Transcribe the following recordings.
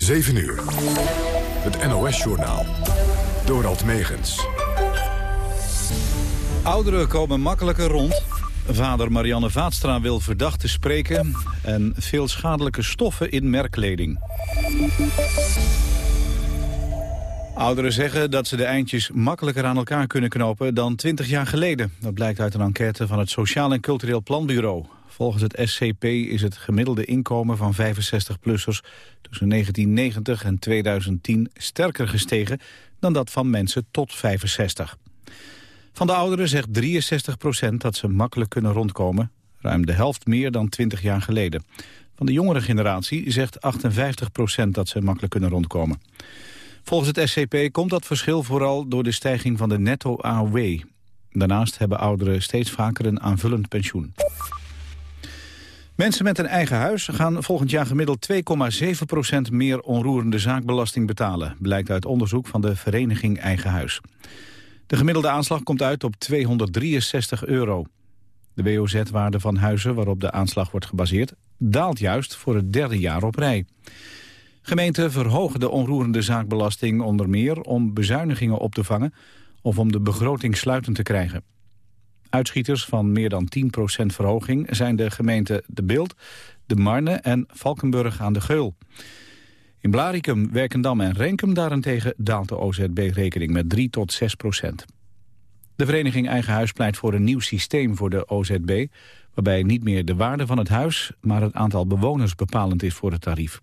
7 uur. Het NOS-journaal. Dorald Megens. Ouderen komen makkelijker rond. Vader Marianne Vaatstra wil verdachten spreken. En veel schadelijke stoffen in merkkleding. Ouderen zeggen dat ze de eindjes makkelijker aan elkaar kunnen knopen dan 20 jaar geleden. Dat blijkt uit een enquête van het Sociaal en Cultureel Planbureau. Volgens het SCP is het gemiddelde inkomen van 65-plussers tussen 1990 en 2010 sterker gestegen dan dat van mensen tot 65. Van de ouderen zegt 63 procent dat ze makkelijk kunnen rondkomen, ruim de helft meer dan 20 jaar geleden. Van de jongere generatie zegt 58 procent dat ze makkelijk kunnen rondkomen. Volgens het SCP komt dat verschil vooral door de stijging van de netto-AOW. Daarnaast hebben ouderen steeds vaker een aanvullend pensioen. Mensen met een eigen huis gaan volgend jaar gemiddeld 2,7% meer onroerende zaakbelasting betalen, blijkt uit onderzoek van de vereniging Eigen Huis. De gemiddelde aanslag komt uit op 263 euro. De WOZ-waarde van huizen waarop de aanslag wordt gebaseerd daalt juist voor het derde jaar op rij. Gemeenten verhogen de onroerende zaakbelasting onder meer om bezuinigingen op te vangen of om de begroting sluitend te krijgen. Uitschieters van meer dan 10% verhoging zijn de gemeenten De Beeld, De Marne en Valkenburg aan de Geul. In Blaricum, Werkendam en Renkum daarentegen daalt de OZB-rekening met 3 tot 6 procent. De vereniging Eigen Huis pleit voor een nieuw systeem voor de OZB... waarbij niet meer de waarde van het huis, maar het aantal bewoners bepalend is voor het tarief.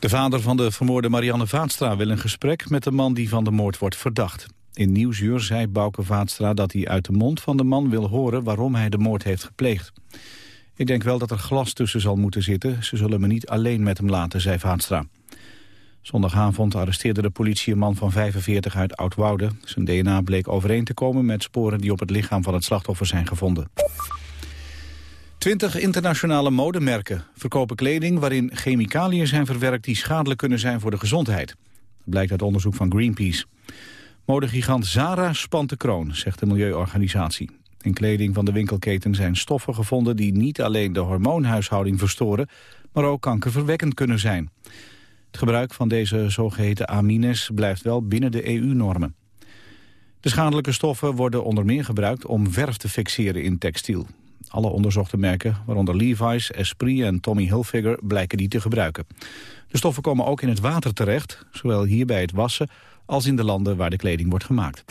De vader van de vermoorde Marianne Vaatstra wil een gesprek met de man die van de moord wordt verdacht. In Nieuwsuur zei Bouke Vaatstra dat hij uit de mond van de man wil horen waarom hij de moord heeft gepleegd. Ik denk wel dat er glas tussen zal moeten zitten. Ze zullen me niet alleen met hem laten, zei Vaatstra. Zondagavond arresteerde de politie een man van 45 uit Oudwoude. Zijn DNA bleek overeen te komen met sporen die op het lichaam van het slachtoffer zijn gevonden. Twintig internationale modemerken verkopen kleding waarin chemicaliën zijn verwerkt die schadelijk kunnen zijn voor de gezondheid. Dat blijkt uit onderzoek van Greenpeace. Modegigant Zara spant de kroon, zegt de milieuorganisatie. In kleding van de winkelketen zijn stoffen gevonden die niet alleen de hormoonhuishouding verstoren, maar ook kankerverwekkend kunnen zijn. Het gebruik van deze zogeheten amines blijft wel binnen de EU-normen. De schadelijke stoffen worden onder meer gebruikt om verf te fixeren in textiel. Alle onderzochte merken, waaronder Levi's, Esprit en Tommy Hilfiger, blijken die te gebruiken. De stoffen komen ook in het water terecht, zowel hier bij het wassen als in de landen waar de kleding wordt gemaakt.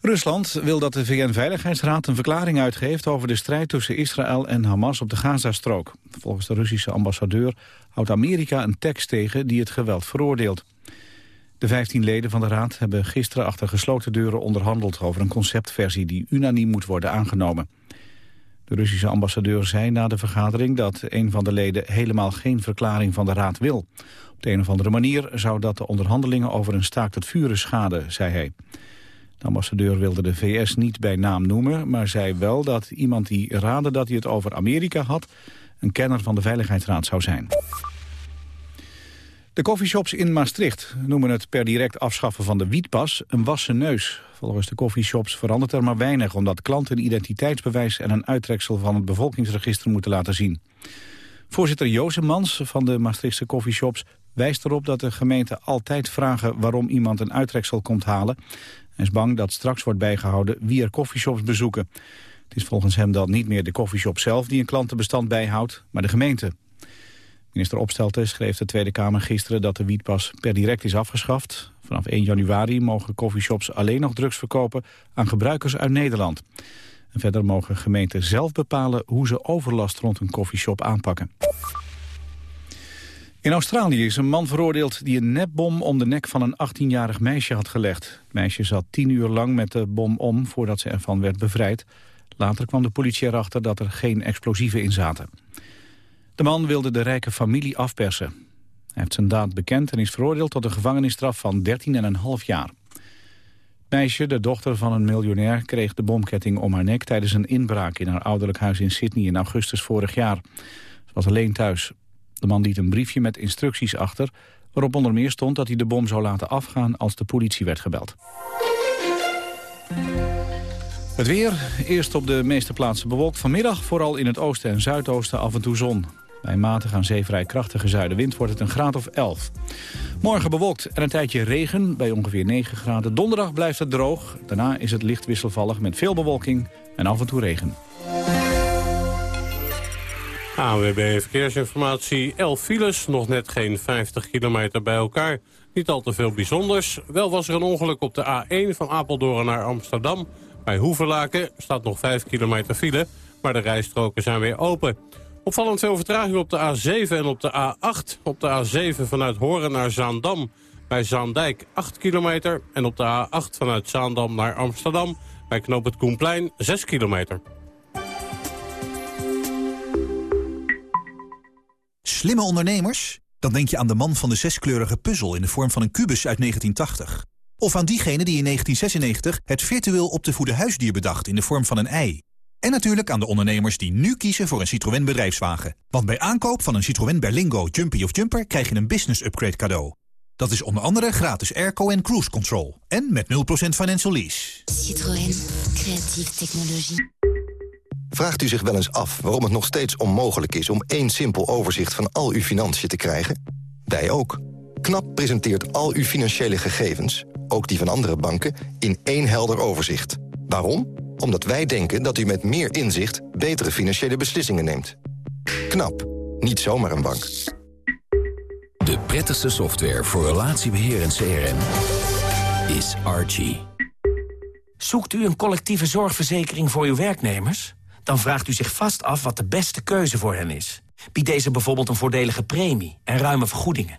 Rusland wil dat de VN-veiligheidsraad een verklaring uitgeeft over de strijd tussen Israël en Hamas op de Gazastrook. Volgens de Russische ambassadeur houdt Amerika een tekst tegen die het geweld veroordeelt. De 15 leden van de raad hebben gisteren achter gesloten deuren onderhandeld over een conceptversie die unaniem moet worden aangenomen. De Russische ambassadeur zei na de vergadering dat een van de leden helemaal geen verklaring van de raad wil. Op de een of andere manier zou dat de onderhandelingen over een staakt het vuren schaden, zei hij. De ambassadeur wilde de VS niet bij naam noemen, maar zei wel dat iemand die raadde dat hij het over Amerika had, een kenner van de Veiligheidsraad zou zijn. De coffeeshops in Maastricht noemen het per direct afschaffen van de wietpas een wassen neus. Volgens de coffeeshops verandert er maar weinig... omdat klanten een identiteitsbewijs en een uittreksel van het bevolkingsregister moeten laten zien. Voorzitter Jozemans van de Maastrichtse coffeeshops wijst erop dat de gemeenten altijd vragen waarom iemand een uittreksel komt halen. Hij is bang dat straks wordt bijgehouden wie er coffeeshops bezoeken. Het is volgens hem dan niet meer de coffeeshop zelf die een klantenbestand bijhoudt, maar de gemeente. Minister Opstelten schreef de Tweede Kamer gisteren dat de wietpas per direct is afgeschaft. Vanaf 1 januari mogen coffeeshops alleen nog drugs verkopen aan gebruikers uit Nederland. En verder mogen gemeenten zelf bepalen hoe ze overlast rond een coffeeshop aanpakken. In Australië is een man veroordeeld die een nepbom om de nek van een 18-jarig meisje had gelegd. Het meisje zat tien uur lang met de bom om voordat ze ervan werd bevrijd. Later kwam de politie erachter dat er geen explosieven in zaten. De man wilde de rijke familie afpersen. Hij heeft zijn daad bekend en is veroordeeld tot een gevangenisstraf van 13,5 jaar. Het meisje, de dochter van een miljonair, kreeg de bomketting om haar nek... tijdens een inbraak in haar ouderlijk huis in Sydney in augustus vorig jaar. Ze was alleen thuis. De man liet een briefje met instructies achter... waarop onder meer stond dat hij de bom zou laten afgaan als de politie werd gebeld. Het weer, eerst op de meeste plaatsen bewolkt. Vanmiddag vooral in het oosten en zuidoosten af en toe zon. Bij matige aan zee vrij krachtige zuidenwind wordt het een graad of 11. Morgen bewolkt en een tijdje regen bij ongeveer 9 graden. Donderdag blijft het droog. Daarna is het licht wisselvallig met veel bewolking en af en toe regen. AWB Verkeersinformatie, 11 files, nog net geen 50 kilometer bij elkaar. Niet al te veel bijzonders. Wel was er een ongeluk op de A1 van Apeldoorn naar Amsterdam. Bij Hoevelaken staat nog 5 kilometer file, maar de rijstroken zijn weer open. Opvallend veel vertraging op de A7 en op de A8. Op de A7 vanuit Horen naar Zaandam. Bij Zaandijk 8 kilometer. En op de A8 vanuit Zaandam naar Amsterdam. Bij Knoop het Koenplein 6 kilometer. Slimme ondernemers? Dan denk je aan de man van de zeskleurige puzzel in de vorm van een kubus uit 1980. Of aan diegene die in 1996 het virtueel op te voeden huisdier bedacht in de vorm van een ei. En natuurlijk aan de ondernemers die nu kiezen voor een Citroën bedrijfswagen. Want bij aankoop van een Citroën Berlingo, Jumpy of Jumper krijg je een business upgrade cadeau. Dat is onder andere gratis airco en cruise control. En met 0% financial lease. Citroën. Creatieve technologie. Vraagt u zich wel eens af waarom het nog steeds onmogelijk is... om één simpel overzicht van al uw financiën te krijgen? Wij ook. KNAP presenteert al uw financiële gegevens, ook die van andere banken... in één helder overzicht. Waarom? Omdat wij denken dat u met meer inzicht... betere financiële beslissingen neemt. KNAP. Niet zomaar een bank. De prettigste software voor relatiebeheer en CRM is Archie. Zoekt u een collectieve zorgverzekering voor uw werknemers? Dan vraagt u zich vast af wat de beste keuze voor hen is. Biedt deze bijvoorbeeld een voordelige premie en ruime vergoedingen?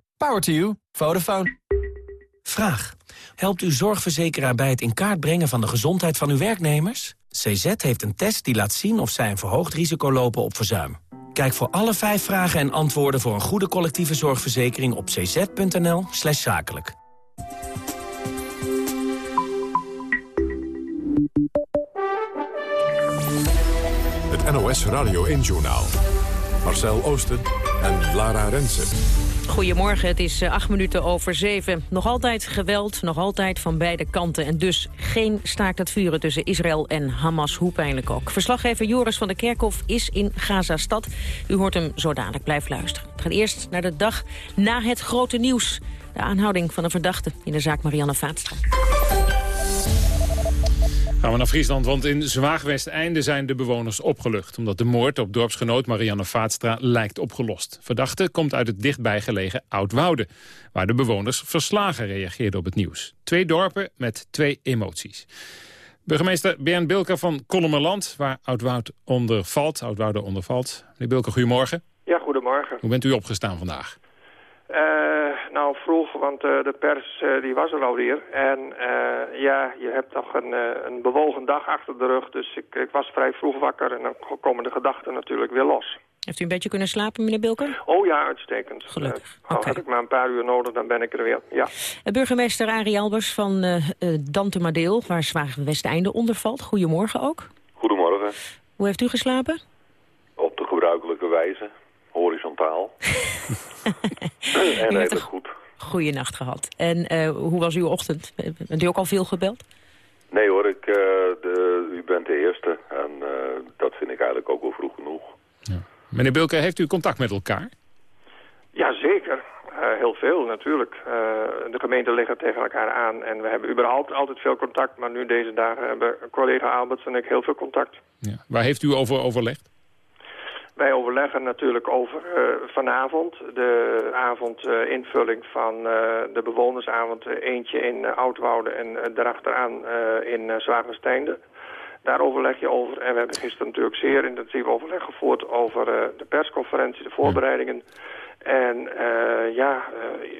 Power to you. Vodafone. Vraag. Helpt uw zorgverzekeraar bij het in kaart brengen van de gezondheid van uw werknemers? CZ heeft een test die laat zien of zij een verhoogd risico lopen op verzuim. Kijk voor alle vijf vragen en antwoorden voor een goede collectieve zorgverzekering op cz.nl slash zakelijk. Het NOS Radio 1 Journaal. Marcel Oosten en Lara Rensen. Goedemorgen, het is eh, acht minuten over zeven. Nog altijd geweld, nog altijd van beide kanten. En dus geen staakt het vuren tussen Israël en Hamas, hoe pijnlijk ook. Verslaggever Joris van der Kerkhof is in Gaza-stad. U hoort hem zo dadelijk, blijf luisteren. We gaan eerst naar de dag na het grote nieuws. De aanhouding van een verdachte in de zaak Marianne Vaatstra. Gaan we naar Friesland, want in Zwaagwesteinde zijn de bewoners opgelucht... omdat de moord op dorpsgenoot Marianne Vaatstra lijkt opgelost. Verdachte komt uit het dichtbijgelegen Oudwoude... waar de bewoners verslagen reageerden op het nieuws. Twee dorpen met twee emoties. Burgemeester Bernd Bilker van Kollemerland, waar Oudwoud onder valt. Oudwoude onder valt. Meneer Bilker, goedemorgen. Ja, goedemorgen. Hoe bent u opgestaan vandaag? Uh, nou, vroeg, want uh, de pers uh, die was er alweer. En ja, je hebt toch een, een bewogen dag achter de rug. Dus ik, ik, was vrij vroeg wakker en dan komen de gedachten natuurlijk weer los. Heeft u een beetje kunnen slapen, meneer Bilker? Oh ja, uitstekend. Gelukkig. Al okay. heb ik maar een paar uur nodig, dan ben ik er weer. Ja. Burgemeester Arie Albers van Dantemadeel, waar Zwaag Westeinde onder valt. Goedemorgen ook. Goedemorgen. Hoe heeft u geslapen? Op de gebruikelijke wijze horizontaal. en redelijk goed. Goeie nacht gehad. En uh, hoe was uw ochtend? Bent u ook al veel gebeld? Nee hoor, ik, uh, de, u bent de eerste. En uh, dat vind ik eigenlijk ook wel vroeg genoeg. Ja. Meneer Bulke, heeft u contact met elkaar? Jazeker. heel veel natuurlijk. de gemeenten liggen tegen elkaar aan. En we hebben überhaupt altijd veel contact. Maar nu deze dagen hebben collega Alberts en ik heel veel contact. Ja. Waar heeft u over overlegd? Wij overleggen natuurlijk over uh, vanavond, de avondinvulling uh, van uh, de bewonersavond. eentje in Oudwoude en daarachteraan in Zwagensteinde. Daar overleg je over. En we hebben gisteren natuurlijk zeer intensief overleg gevoerd over de persconferentie, de voorbereidingen. En ja,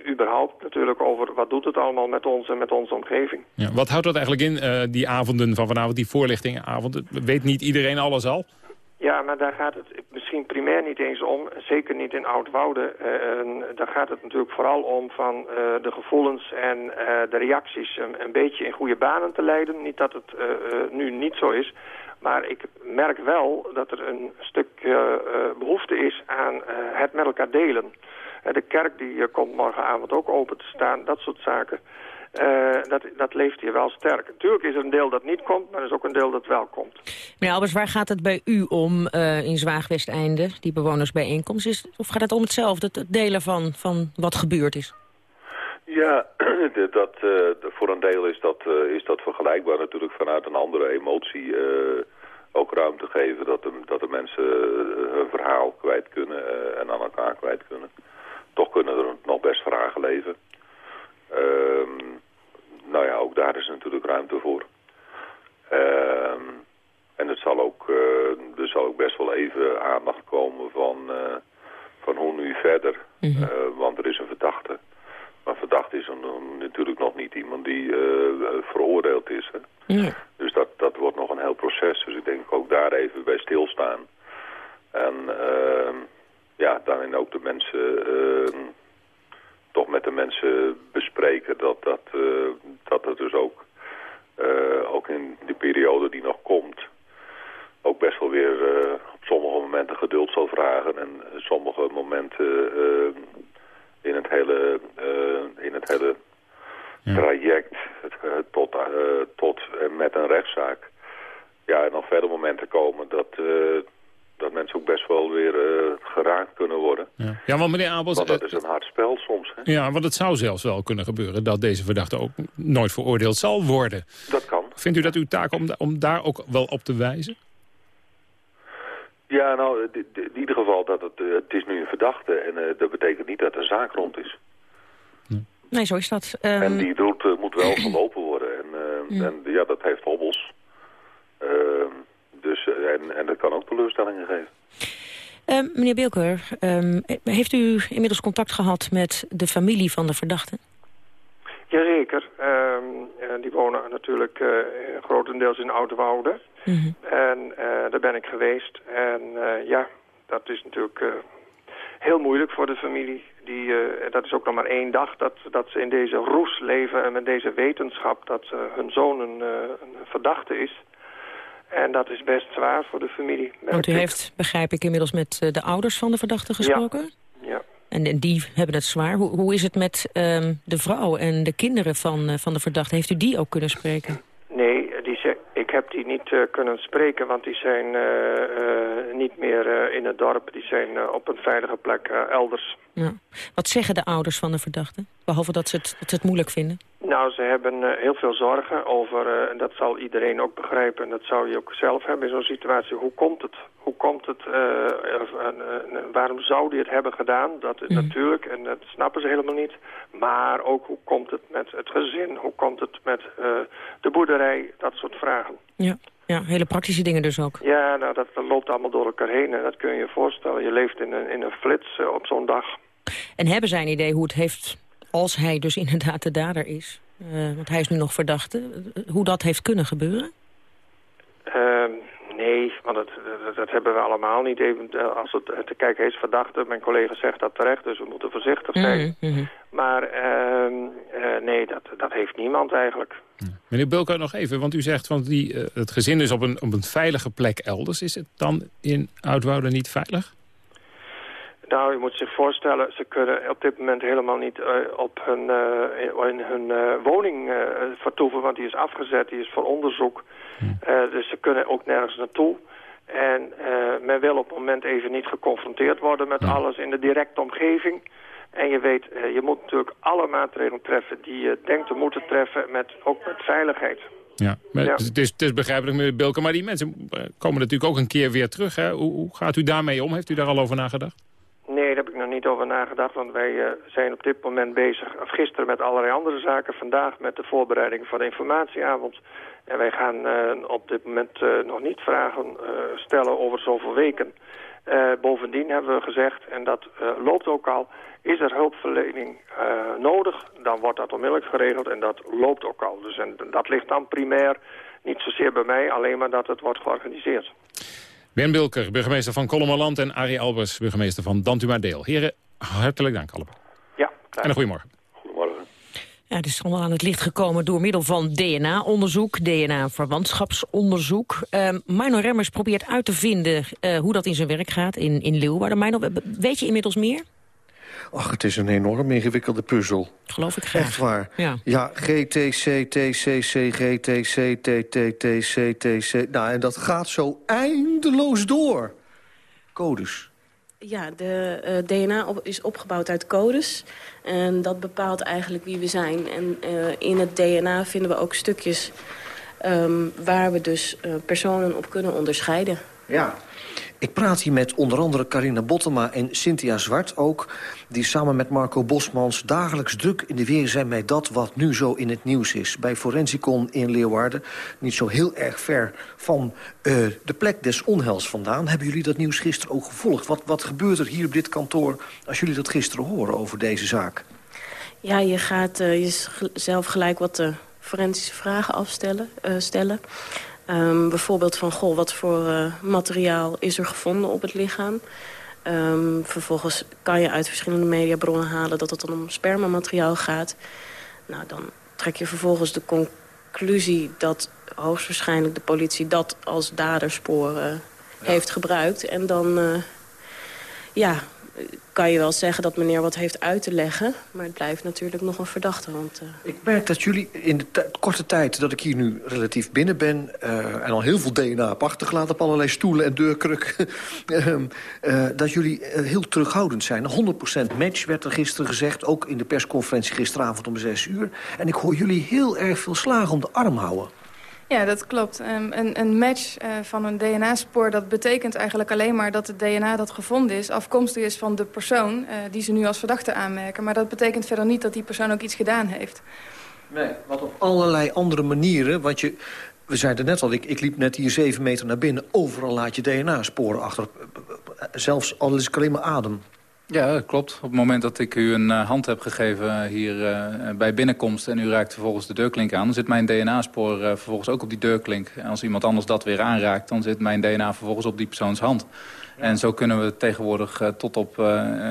überhaupt natuurlijk over wat doet het allemaal met ons en met onze omgeving. Ja, wat houdt dat eigenlijk in, die avonden van vanavond, die voorlichtingavond? Weet niet iedereen alles al? Ja, maar daar gaat het misschien primair niet eens om. Zeker niet in Oud-Wouden. daar gaat het natuurlijk vooral om van de gevoelens en de reacties een, een, beetje in goede banen te leiden. Niet dat het nu niet zo is. Maar ik merk wel dat er een stuk uh, behoefte is aan uh, het met elkaar delen. de kerk die komt morgenavond ook open te staan, dat soort zaken. Dat, dat leeft hier wel sterk. Natuurlijk is er een deel dat niet komt, maar er is ook een deel dat wel komt. Meneer Albers, waar gaat het bij u om in Zwaagwesteinde, die bewonersbijeenkomst? Is, of gaat het om hetzelfde, het delen van, van wat gebeurd is? Ja, dat, uh, voor een deel is dat, uh, is dat vergelijkbaar natuurlijk vanuit een andere emotie uh, ook ruimte geven dat de, dat de mensen hun verhaal kwijt kunnen en aan elkaar kwijt kunnen. Toch kunnen er nog best vragen leven. Ja, ook daar is natuurlijk ruimte voor. Ehm, en het zal ook, er zal ook best wel even aandacht komen van, van hoe nu verder. Mm -hmm. want er is een verdachte. Maar verdacht is dan natuurlijk nog niet iemand die uh, veroordeeld is. Hè? Ja. Dus dat, dat wordt nog een heel proces. Dus ik denk ook daar even bij stilstaan. En uh, ja, daarin ook de mensen, uh, toch met de mensen bespreken dat dat, dat het dus ook, ook in die periode die nog komt, ook best wel weer op sommige momenten geduld zal vragen. En sommige momenten in het hele, uh, in het hele ja. traject het, uh, tot, uh, tot en met een rechtszaak. Ja, en nog verder momenten komen dat, dat mensen ook best wel weer geraakt kunnen worden. Ja, ja want meneer Abels... Want dat is een hard spel soms. Hè? Ja, want het zou zelfs wel kunnen gebeuren dat deze verdachte ook nooit veroordeeld zal worden. Dat kan. Vindt u dat uw taak om, om daar ook wel op te wijzen? Ja, nou, in ieder geval, dat het, het is nu een verdachte en uh, dat betekent niet dat de zaak rond is. Nee, zo is dat. Um... En die route moet wel gelopen worden. En, uh, ja. en ja, dat heeft hobbels. Ehm, en, en dat kan ook teleurstellingen geven. Um, meneer Beelker, heeft u inmiddels contact gehad met de familie van de verdachte? Jazeker. die wonen natuurlijk grotendeels in Oudewoude. Mm -hmm. En uh, daar ben ik geweest. En uh, ja, dat is natuurlijk uh, heel moeilijk voor de familie. Die, dat is ook nog maar één dag dat, dat ze in deze roes leven en met deze wetenschap dat hun zoon een, een verdachte is. En dat is best zwaar voor de familie. Want u heeft, begrijp ik, inmiddels met de ouders van de verdachte gesproken? Ja. ja. En, en die hebben het zwaar. Hoe, hoe is het met um, de vrouw en de kinderen van, van de verdachte? Heeft u die ook kunnen spreken? Nee, die ze, ik heb die niet uh, kunnen spreken, want die zijn uh, niet meer in het dorp. Die zijn op een veilige plek elders. Ja. Wat zeggen de ouders van de verdachte? Behalve dat ze het, dat ze het moeilijk vinden? Nou, ze hebben heel veel zorgen over, en dat zal iedereen ook begrijpen... en dat zou je ook zelf hebben in zo'n situatie. Hoe komt het? Hoe komt het? waarom zou die het hebben gedaan? Dat is mm. natuurlijk, en dat snappen ze helemaal niet. Maar ook, hoe komt het met het gezin? Hoe komt het met de boerderij? Dat soort vragen. Ja. Ja, hele praktische dingen dus ook. Ja, nou, dat, dat, loopt allemaal door elkaar heen. En dat kun je je voorstellen. Je leeft in een, in een flits uh, op zo'n dag. En hebben zij een idee hoe het heeft, als hij dus inderdaad de dader is... Uh, want hij is nu nog verdachte, hoe dat heeft kunnen gebeuren? Nee, want dat, dat, dat, hebben we allemaal niet. Even, eh, als het te kijken is verdachte, mijn collega zegt dat terecht, dus we moeten voorzichtig zijn. Mm -hmm. Maar uh, nee, dat, dat heeft niemand eigenlijk. Meneer Bulker, nog even, want u zegt van die, uh, het gezin is op een, op een veilige plek elders. Is het dan in Oudwoude niet veilig? Nou, je moet zich voorstellen, ze kunnen op dit moment helemaal niet uh, op hun, uh, in hun uh, woning vertoeven, want die is afgezet, die is voor onderzoek. Hm. dus ze kunnen ook nergens naartoe. En men wil op het moment even niet geconfronteerd worden met hm. alles in de directe omgeving. En je weet, je moet natuurlijk alle maatregelen treffen die je denkt te moeten treffen, met, ook met veiligheid. Ja, maar Het, is, het is begrijpelijk, meneer Bilke, maar die mensen eh, komen natuurlijk ook een keer weer terug. Hè? Hoe, hoe gaat u daarmee om? Heeft u daar al over nagedacht? Nee, daar heb ik nog niet over nagedacht, want wij uh, zijn op dit moment bezig, of gisteren met allerlei andere zaken, vandaag met de voorbereiding van de informatieavond. En wij gaan uh, op dit moment uh, nog niet vragen stellen over zoveel weken. bovendien hebben we gezegd, en dat loopt ook al, is er hulpverlening nodig, dan wordt dat onmiddellijk geregeld en dat loopt ook al. Dus en dat ligt dan primair niet zozeer bij mij, alleen maar dat het wordt georganiseerd. Ben Bilker, burgemeester van Kolommerland en Arie Albers, burgemeester van Dantumadeel. Heren, hartelijk dank allemaal. Ja. En een goedemorgen. Goedemorgen. Ja, het is allemaal aan het licht gekomen door middel van DNA-onderzoek, DNA-verwantschapsonderzoek. Uh, Mino Remmers probeert uit te vinden uh, hoe dat in zijn werk gaat in, in Leeuwarden. Mino, weet je inmiddels meer? Ach, het is een enorm ingewikkelde puzzel. Geloof ik graag. Echt waar. Ja, ja GTC, TCC, GTC, TTTC, TC. Nou, en dat gaat zo eindeloos door. Codes. Ja, de uh, DNA op, is opgebouwd uit codes. En dat bepaalt eigenlijk wie we zijn. En uh, in het DNA vinden we ook stukjes um, waar we dus uh, personen op kunnen onderscheiden. Ja, ik praat hier met onder andere Carina Bottema en Cynthia Zwart ook... die samen met Marco Bosmans dagelijks druk in de weer zijn... met dat wat nu zo in het nieuws is. Bij Forensicon in Leeuwarden, niet zo heel erg ver van uh, de plek des onheils vandaan... hebben jullie dat nieuws gisteren ook gevolgd. Wat, wat gebeurt er hier op dit kantoor als jullie dat gisteren horen over deze zaak? Ja, je gaat uh, jezelf gelijk wat uh, forensische vragen afstellen, stellen... Um, bijvoorbeeld van, goh, wat voor uh, materiaal is er gevonden op het lichaam? Um, vervolgens kan je uit verschillende mediabronnen halen dat het dan om spermamateriaal gaat. Nou, dan trek je vervolgens de conclusie dat hoogstwaarschijnlijk de politie dat als daderspoor uh, ja. heeft gebruikt. En dan, uh, ja, kan je wel zeggen dat meneer wat heeft uit te leggen. Maar het blijft natuurlijk nog een verdachte. Want, uh... Ik merk dat jullie in de korte tijd dat ik hier nu relatief binnen ben... Uh, en al heel veel DNA achtergelaten op allerlei stoelen en deurkrukken... uh, dat jullie heel terughoudend zijn. 100% match werd er gisteren gezegd, ook in de persconferentie gisteravond om 6 uur. En ik hoor jullie heel erg veel slagen om de arm houden. Ja, dat klopt. Um, een, een, match uh, van een DNA-spoor... dat betekent eigenlijk alleen maar dat het DNA dat gevonden is... afkomstig is van de persoon uh, die ze nu als verdachte aanmerken. Maar dat betekent verder niet dat die persoon ook iets gedaan heeft. Nee, wat op allerlei andere manieren... want je, we zeiden net al, ik, ik liep net hier zeven meter naar binnen... overal laat je DNA-sporen achter. Zelfs al is het alleen maar adem. Ja, dat klopt. Op het moment dat ik u een uh, hand heb gegeven hier uh, bij binnenkomst... en u raakt vervolgens de deurklink aan... dan zit mijn DNA-spoor uh, vervolgens ook op die deurklink. En als iemand anders dat weer aanraakt... dan zit mijn DNA vervolgens op die persoons hand. Ja. En zo kunnen we tegenwoordig tot op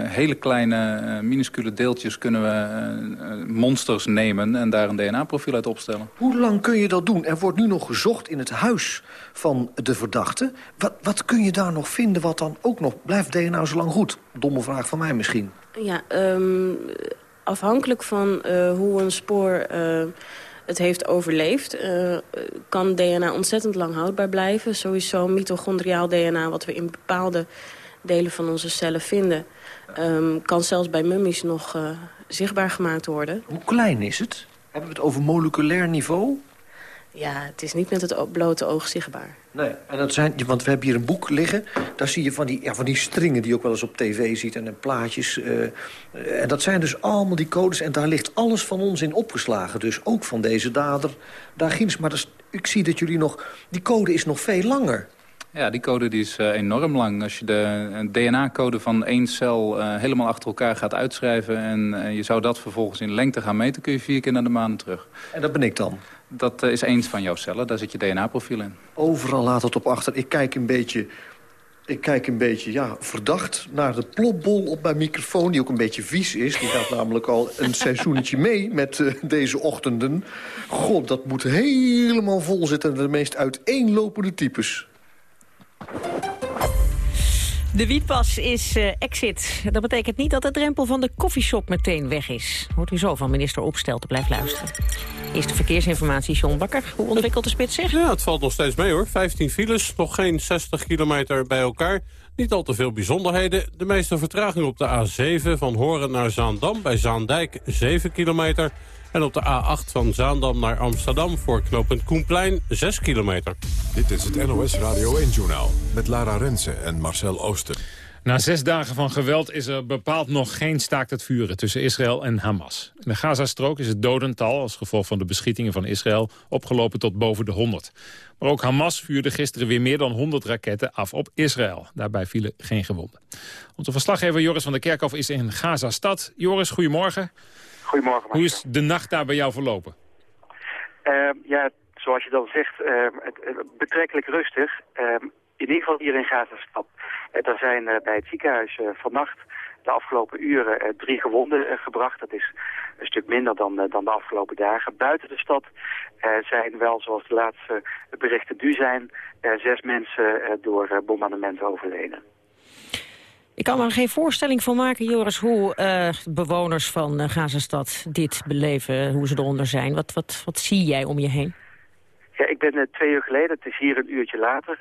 hele kleine, minuscule deeltjes... kunnen we monsters nemen en daar een DNA-profiel uit opstellen. Hoe lang kun je dat doen? Er wordt nu nog gezocht in het huis van de verdachte. Wat, wat kun je daar nog vinden wat dan ook nog... blijft DNA zo lang goed? Domme vraag van mij misschien. Ja, um, afhankelijk van uh, hoe een spoor uh, het heeft overleefd... Uh, kan DNA ontzettend lang houdbaar blijven. Sowieso mitochondriaal DNA, wat we in bepaalde delen van onze cellen vinden... Um, kan zelfs bij mummies nog zichtbaar gemaakt worden. Hoe klein is het? Hebben we het over moleculair niveau? Ja, het is niet met het blote oog zichtbaar. Nee, en dat zijn, want we hebben hier een boek liggen. Daar zie je van die, ja, van die stringen die je ook wel eens op tv ziet en plaatjes. Uh, en dat zijn dus allemaal die codes en daar ligt alles van ons in opgeslagen. Dus ook van deze dader, daar ginds. Maar dat is, ik zie dat jullie nog, die code is nog veel langer. Ja, die code die is uh, enorm lang. Als je de DNA-code van één cel uh, helemaal achter elkaar gaat uitschrijven... en je zou dat vervolgens in lengte gaan meten... kun je vier keer naar de maan terug. En dat ben ik dan? Dat is eens van jouw cellen, daar zit je DNA-profiel in. Overal laat het op achter. Ik kijk een beetje... Ik kijk een beetje ja, verdacht naar de plopbol op mijn microfoon... die ook een beetje vies is. Die gaat namelijk al een seizoentje mee met uh, deze ochtenden. God, dat moet helemaal vol zitten. De meest uiteenlopende types. De wietpas is uh, exit. Dat betekent niet dat de drempel van de koffieshop meteen weg is. Hoort u zo van minister Opstelten, blijf luisteren. Eerste verkeersinformatie, John Bakker. Hoe ontwikkelt de spits zich? Ja, het valt nog steeds mee hoor. 15 files, nog geen 60 kilometer bij elkaar. Niet al te veel bijzonderheden. De meeste vertraging op de A7 van Horen naar Zaandam. Bij Zaandijk 7 kilometer. En op de A8 van Zaandam naar Amsterdam voor knooppunt Koenplein 6 kilometer. Dit is het NOS Radio 1-journaal met Lara Rensen en Marcel Oosten. Na zes dagen van geweld is er bepaald nog geen staakt het vuren tussen Israël en Hamas. In de Gazastrook is het dodental als gevolg van de beschietingen van Israël opgelopen tot boven de 100. Maar ook Hamas vuurde gisteren weer meer dan 100 raketten af op Israël. Daarbij vielen geen gewonden. Onze verslaggever Joris van der Kerkhof is in Gaza-stad. Joris, goedemorgen. Goedemorgen. Hoe is de nacht daar bij jou verlopen? Uh, ja, zoals je dan zegt, uh, betrekkelijk rustig. Uh, in ieder geval hier in Gaza-stad. er zijn bij het ziekenhuis vannacht de afgelopen uren drie gewonden gebracht. Dat is een stuk minder dan, dan de afgelopen dagen. Buiten de stad zijn wel, zoals de laatste berichten nu zijn, zes mensen door bombardementen overleden. Ik kan er geen voorstelling van maken, Joris, hoe uh, bewoners van uh, Gazastad dit beleven, hoe ze eronder zijn. Wat, wat, wat zie jij om je heen? Ja, ik ben uh, twee uur geleden, het is hier een uurtje later,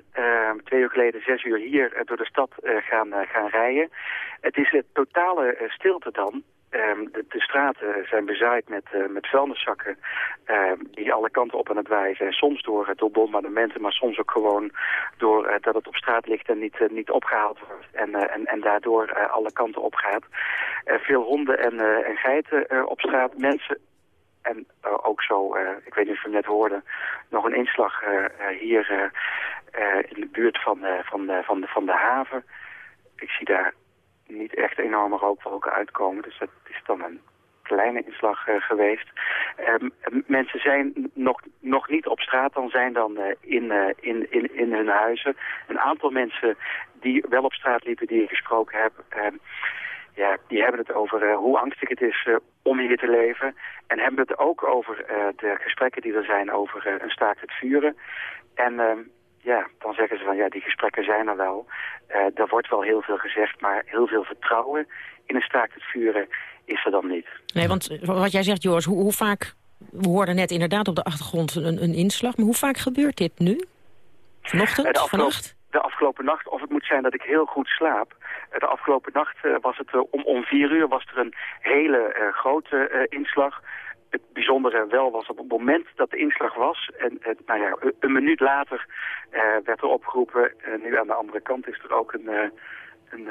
twee uur geleden zes uur hier door de stad gaan, gaan rijden. Het is totale stilte dan. Um, de, de, straten zijn bezaaid met, uh, met vuilniszakken um, die alle kanten op aan het waaien zijn. Soms door, uh, door bombardementen, maar soms ook gewoon door uh, dat het op straat ligt en niet, niet opgehaald wordt. En, en, en daardoor alle kanten opgaat. veel honden en, en geiten op straat. Mensen en ook zo, ik weet niet of je net hoorde, nog een inslag hier in de buurt van, van, van, de, van de haven. Ik zie daar niet echt enorme rookwolken uitkomen. Dus dat is dan een kleine inslag uh, geweest. Um, mensen zijn nog, nog niet op straat, dan zijn dan uh, in, uh, in, in, in hun huizen. Een aantal mensen die wel op straat liepen, die ik gesproken heb... Um, ja, die hebben het over hoe angstig het is om hier te leven. En hebben het ook over de gesprekken die er zijn over een staakt het vuren. En ehm, ja, dan zeggen ze van ja, die gesprekken zijn er wel. Uh, er wordt wel heel veel gezegd, maar heel veel vertrouwen in een staakt het vuren is er dan niet. Nee, want wat jij zegt, Joris, hoe, hoe vaak... We hoorden net inderdaad op de achtergrond een, een inslag, maar hoe vaak gebeurt dit nu? Vanochtend, uh, de vannacht? De afgelopen nacht, of het moet zijn dat ik heel goed slaap. Uh, de afgelopen nacht was het om, om vier uur was er een hele grote inslag het bijzondere wel was op het moment dat de inslag was... en nou ja, een minuut later uh, werd er opgeroepen... Uh, nu aan de andere kant is er ook een, uh, een,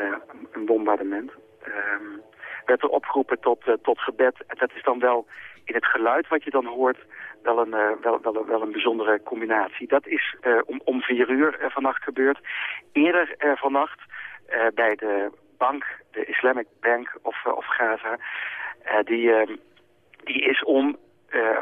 een, bombardement... Um, werd er opgeroepen tot, tot gebed. Dat is dan wel in het geluid wat je dan hoort... wel een, wel, wel, wel een bijzondere combinatie. Dat is om, om vier uur vannacht gebeurd. Eerder vannacht bij de bank, de Islamic Bank of, of Gaza... die ehm, die is om uh, eh,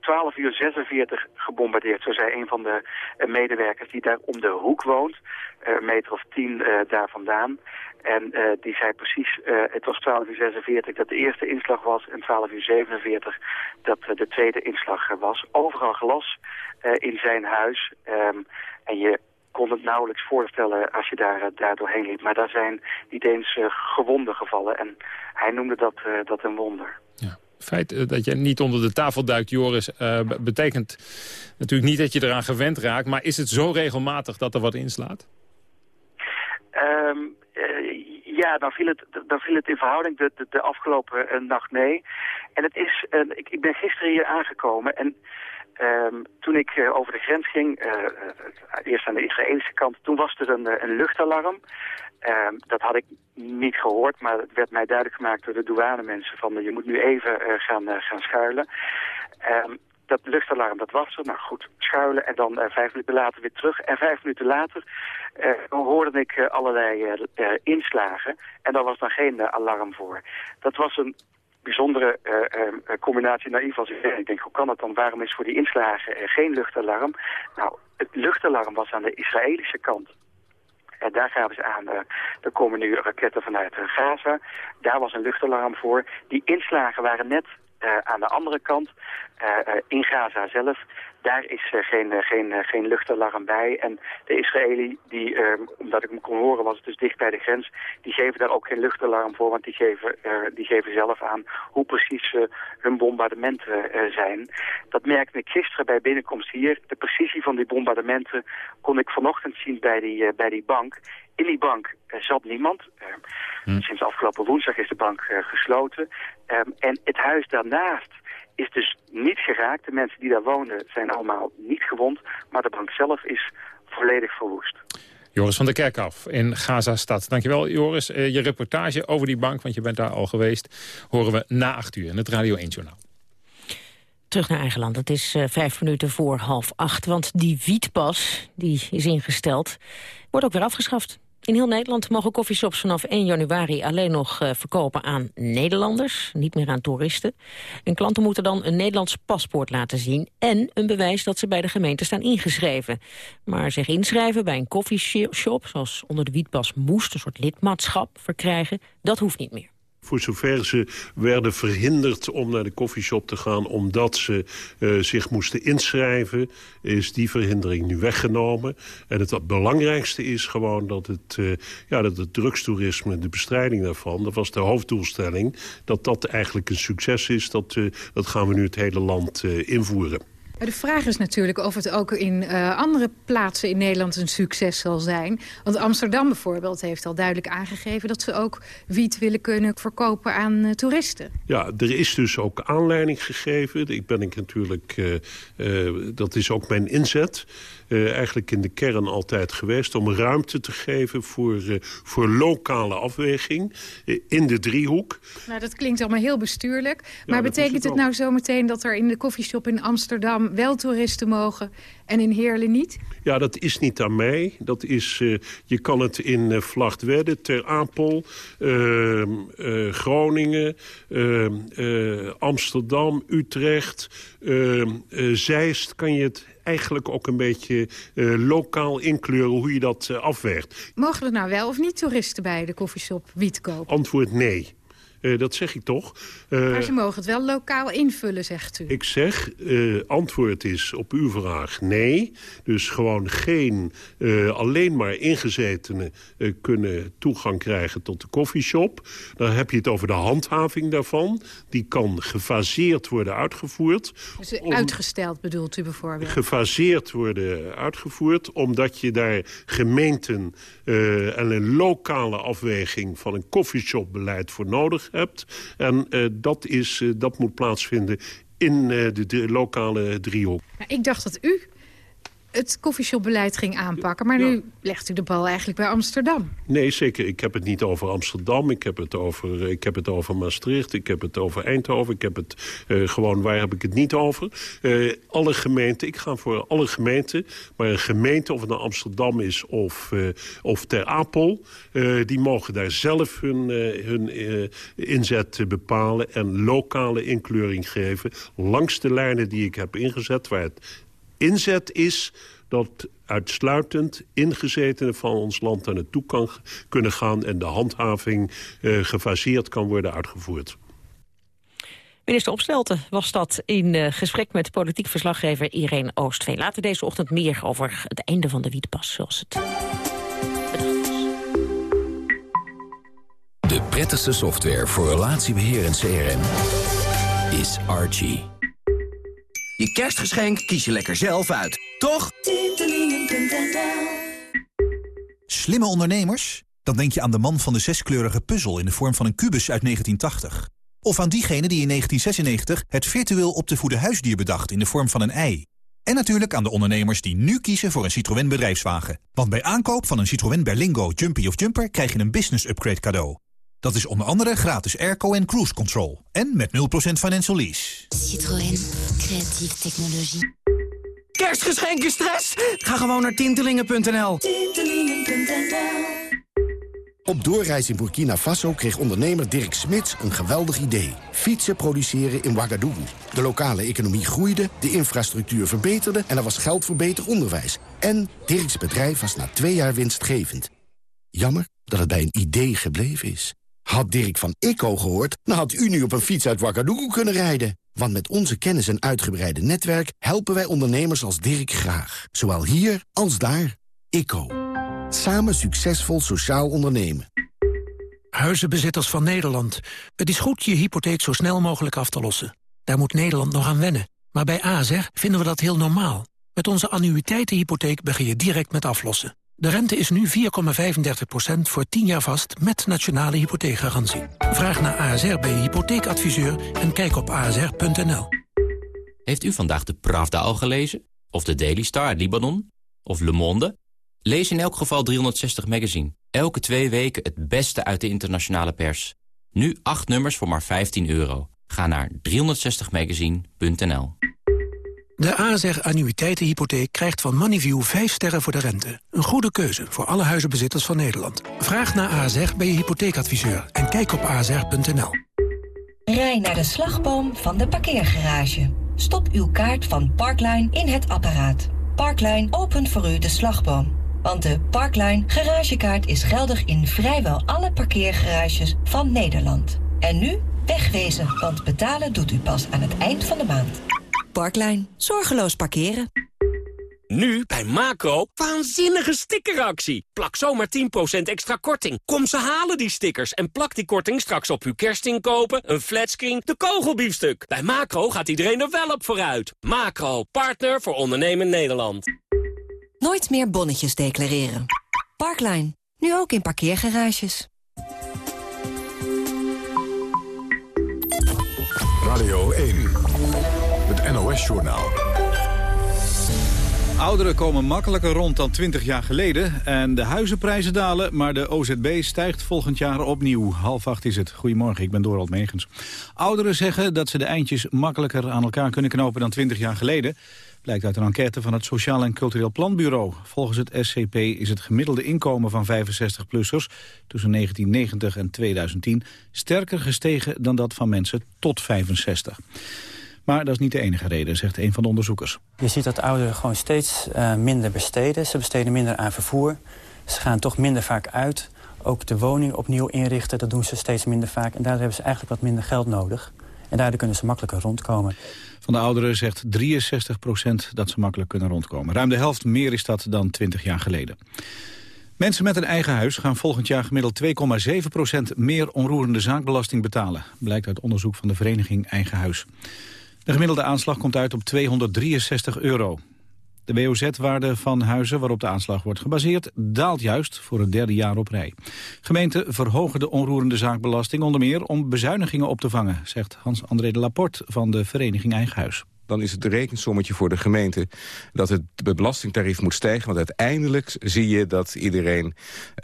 12 uur 46 gebombardeerd. Zo zei een van de uh, medewerkers die daar om de hoek woont. Uh, een meter of tien daar vandaan. En die zei precies, het was 12 uur 46 dat de eerste inslag was. En 12 uur 47 dat de tweede inslag was. Overal glas in zijn huis. Um, en je kon het nauwelijks voorstellen als je daar, daar doorheen liep. Maar daar zijn niet eens gewonden gevallen. En hij noemde dat, dat een wonder feit eh, dat je niet onder de tafel duikt, Joris, uh, betekent natuurlijk niet dat je eraan gewend raakt. Maar is het zo regelmatig dat er wat inslaat? Um, uh, ja, dan viel, het, viel het in verhouding de, de, de afgelopen nacht mee. En het is, ik, ik ben gisteren hier aangekomen en Um, toen ik uh, over de grens ging, uh, eerst aan de Israëlische kant, toen was er een, een luchtalarm. Um, dat had ik niet gehoord, maar het werd mij duidelijk gemaakt door de douanemensen van je moet nu even gaan, gaan schuilen. Um, dat luchtalarm, dat was er. Nou goed, schuilen en dan vijf minuten later weer terug. En vijf minuten later hoorde ik allerlei inslagen en daar was dan geen alarm voor. Dat was een bijzondere uh, combinatie naïef als ik Ik denk, hoe kan het dan? Waarom is voor die inslagen geen luchtalarm? Nou, het luchtalarm was aan de Israëlische kant. En daar gaven ze aan, er komen nu raketten vanuit Gaza. Daar was een luchtalarm voor. Die inslagen waren net aan de andere kant, in Gaza zelf, daar is geen, geen, geen luchtalarm bij. En de Israëli, die, omdat ik hem kon horen, was het dus dicht bij de grens, die geven daar ook geen luchtalarm voor, want die geven, die geven zelf aan hoe precies hun bombardementen zijn. Dat merkte ik gisteren bij binnenkomst hier. De precisie van die bombardementen kon ik vanochtend zien bij die, bij die bank. In die bank zat niemand. Hm. Sinds afgelopen woensdag is de bank gesloten. Ehm, en het huis daarnaast is dus niet geraakt. De mensen die daar woonden zijn allemaal niet gewond. Maar de bank zelf is volledig verwoest. Joris van der Kerkhof in Gaza-stad. Dankjewel Joris. je reportage over die bank, want je bent daar al geweest... horen we na acht uur in het Radio 1-journaal. Terug naar eigen land. Het is uh, vijf minuten voor half acht. Want die wietpas, die is ingesteld, wordt ook weer afgeschaft. In heel Nederland mogen coffeeshops vanaf 1 januari alleen nog uh, verkopen aan Nederlanders, niet meer aan toeristen. En klanten moeten dan een Nederlands paspoort laten zien en een bewijs dat ze bij de gemeente staan ingeschreven. Maar zich inschrijven bij een coffeeshop, zoals onder de wietpas moest, een soort lidmaatschap verkrijgen, dat hoeft niet meer. Voor zover ze werden verhinderd om naar de koffieshop te gaan... omdat ze uh, zich moesten inschrijven, is die verhindering nu weggenomen. En het belangrijkste is gewoon dat het, uh, ja, dat het drugstoerisme... de bestrijding daarvan, dat was de hoofddoelstelling... dat dat eigenlijk een succes is. Dat, uh, dat gaan we nu het hele land invoeren. De vraag is natuurlijk of het ook in uh, andere plaatsen in Nederland een succes zal zijn. Want Amsterdam bijvoorbeeld heeft al duidelijk aangegeven... dat ze ook wiet willen kunnen verkopen aan uh, toeristen. Ja, er is dus ook aanleiding gegeven. Ik ben ik natuurlijk, dat is ook mijn inzet... Uh, eigenlijk in de kern altijd geweest... om ruimte te geven voor, uh, voor lokale afweging uh, in de driehoek. Nou, dat klinkt allemaal heel bestuurlijk. Maar betekent het, het nou zometeen dat er in de koffieshop in Amsterdam... wel toeristen mogen en in Heerlen niet? Ja, dat is niet aan mij. Dat is, uh, je kan het in uh, Vlachtwedde, Ter Apel, uh, Groningen, Amsterdam, Utrecht, Zeist... kan je het eigenlijk ook een beetje lokaal inkleuren hoe je dat afwerkt. Mogen er nou wel of niet toeristen bij de koffieshop wiet kopen? Antwoord nee. Uh, dat zeg ik toch. Uh, maar ze mogen het wel lokaal invullen, zegt u. Ik zeg, uh, antwoord is op uw vraag nee. Dus gewoon geen, alleen maar ingezetenen kunnen toegang krijgen tot de koffieshop. Dan heb je het over de handhaving daarvan. Die kan gefaseerd worden uitgevoerd. Dus om, uitgesteld bedoelt u bijvoorbeeld? Gefaseerd worden uitgevoerd, omdat je daar gemeenten en een lokale afweging van een koffieshopbeleid voor nodig hebt. En uh, dat, is, uh, dat moet plaatsvinden in uh, de, de, lokale driehoek. Nou, ik dacht dat u het koffieshopbeleid ging aanpakken. Maar ja. nu legt u de bal eigenlijk bij Amsterdam. Nee, zeker. Ik heb het niet over Amsterdam. Ik heb het over, ik heb het over Maastricht. Ik heb het over Eindhoven. Ik heb het uh, gewoon, waar heb ik het niet over? Uh, alle gemeenten, ik ga voor alle gemeenten. Maar een gemeente, of het nou Amsterdam is of, uh, of Ter Apel... die mogen daar zelf hun, hun inzet bepalen... en lokale inkleuring geven langs de lijnen die ik heb ingezet... waar het inzet is dat uitsluitend ingezetenen van ons land daar naartoe kan, kunnen gaan... en de handhaving uh, gefaseerd kan worden uitgevoerd. Minister Opstelten was dat in uh, gesprek met politiek verslaggever Irene Oostveen. Later deze ochtend meer over het einde van de wietpas, zoals het De prettigste software voor relatiebeheer en CRM is Archie. Je kerstgeschenk kies je lekker zelf uit, toch? Slimme ondernemers? Dan denk je aan de man van de zeskleurige puzzel in de vorm van een kubus uit 1980. Of aan diegene die in 1996 het virtueel op te voeden huisdier bedacht in de vorm van een ei. En natuurlijk aan de ondernemers die nu kiezen voor een Citroën bedrijfswagen. Want bij aankoop van een Citroën Berlingo, Jumpy of Jumper krijg je een business upgrade cadeau. Dat is onder andere gratis airco en cruise control. En met 0% financial lease. Citroën. Creatieve technologie. Kerstgeschenken stress? Ga gewoon naar tintelingen.nl. Tintelingen.nl Op doorreis in Burkina Faso kreeg ondernemer Dirk Smits een geweldig idee. Fietsen produceren in Ouagadougou. De lokale economie groeide, de infrastructuur verbeterde... en er was geld voor beter onderwijs. En Dirks bedrijf was na twee jaar winstgevend. Jammer dat het bij een idee gebleven is. Had Dirk van ICO gehoord, dan had u nu op een fiets uit Ouagadougou kunnen rijden. Want met onze kennis en uitgebreide netwerk helpen wij ondernemers als Dirk graag. Zowel hier als daar. ICO. Samen succesvol sociaal ondernemen. Huizenbezitters van Nederland. Het is goed je hypotheek zo snel mogelijk af te lossen. Daar moet Nederland nog aan wennen. Maar bij AZER vinden we dat heel normaal. Met onze annuïteitenhypotheek begin je direct met aflossen. De rente is nu 4,35% voor 10 jaar vast met nationale hypotheekgarantie. Vraag naar ASR bij hypotheekadviseur en kijk op asr.nl. Heeft u vandaag de Pravda al gelezen? Of de Daily Star uit Libanon? Of Le Monde? Lees in elk geval 360 Magazine. Elke twee weken het beste uit de internationale pers. Nu acht nummers voor maar 15 euro. Ga naar 360magazine.nl. De ASR annuïteitenhypotheek krijgt van Moneyview 5 sterren voor de rente. Een goede keuze voor alle huizenbezitters van Nederland. Vraag naar ASR bij je hypotheekadviseur en kijk op asr.nl. Rij naar de slagboom van de parkeergarage. Stop uw kaart van Parkline in het apparaat. Parkline opent voor u de slagboom. Want de Parkline garagekaart is geldig in vrijwel alle parkeergarages van Nederland. En nu wegwezen, want betalen doet u pas aan het eind van de maand. Parkline. Zorgeloos parkeren. Nu bij Macro, waanzinnige stickeractie. Plak zomaar 10% extra korting. Kom ze halen die stickers en plak die korting straks op uw kerstinkopen, een flatscreen, de kogelbiefstuk. Bij Macro gaat iedereen er wel op vooruit. Macro, partner voor ondernemen Nederland. Nooit meer bonnetjes declareren. Parkline. Nu ook in parkeergarages. Radio 1. NOS-journaal. Ouderen komen makkelijker rond dan 20 jaar geleden. En de huizenprijzen dalen, maar de OZB stijgt volgend jaar opnieuw. Half acht is het. Goedemorgen, ik ben Dorald Megens. Ouderen zeggen dat ze de eindjes makkelijker aan elkaar kunnen knopen dan 20 jaar geleden. Blijkt uit een enquête van het Sociaal en Cultureel Planbureau. Volgens het SCP is het gemiddelde inkomen van 65-plussers... tussen 1990 en 2010 sterker gestegen dan dat van mensen tot 65. Maar dat is niet de enige reden, zegt een van de onderzoekers. Je ziet dat ouderen gewoon steeds uh, minder besteden. Ze besteden minder aan vervoer. Ze gaan toch minder vaak uit. Ook de woning opnieuw inrichten, dat doen ze steeds minder vaak. En daar hebben ze eigenlijk wat minder geld nodig. En daardoor kunnen ze makkelijker rondkomen. Van de ouderen zegt 63 procent dat ze makkelijk kunnen rondkomen. Ruim de helft meer is dat dan 20 jaar geleden. Mensen met een eigen huis gaan volgend jaar gemiddeld 2,7 procent meer onroerende zaakbelasting betalen. Blijkt uit onderzoek van de vereniging Eigen Huis. De gemiddelde aanslag komt uit op 263 euro. De WOZ-waarde van huizen waarop de aanslag wordt gebaseerd... daalt juist voor het derde jaar op rij. Gemeenten verhogen de onroerende zaakbelasting onder meer... om bezuinigingen op te vangen, zegt Hans-André de Laporte van de vereniging Eigen Huis dan is het rekensommetje voor de gemeente dat het belastingtarief moet stijgen. Want uiteindelijk zie je dat iedereen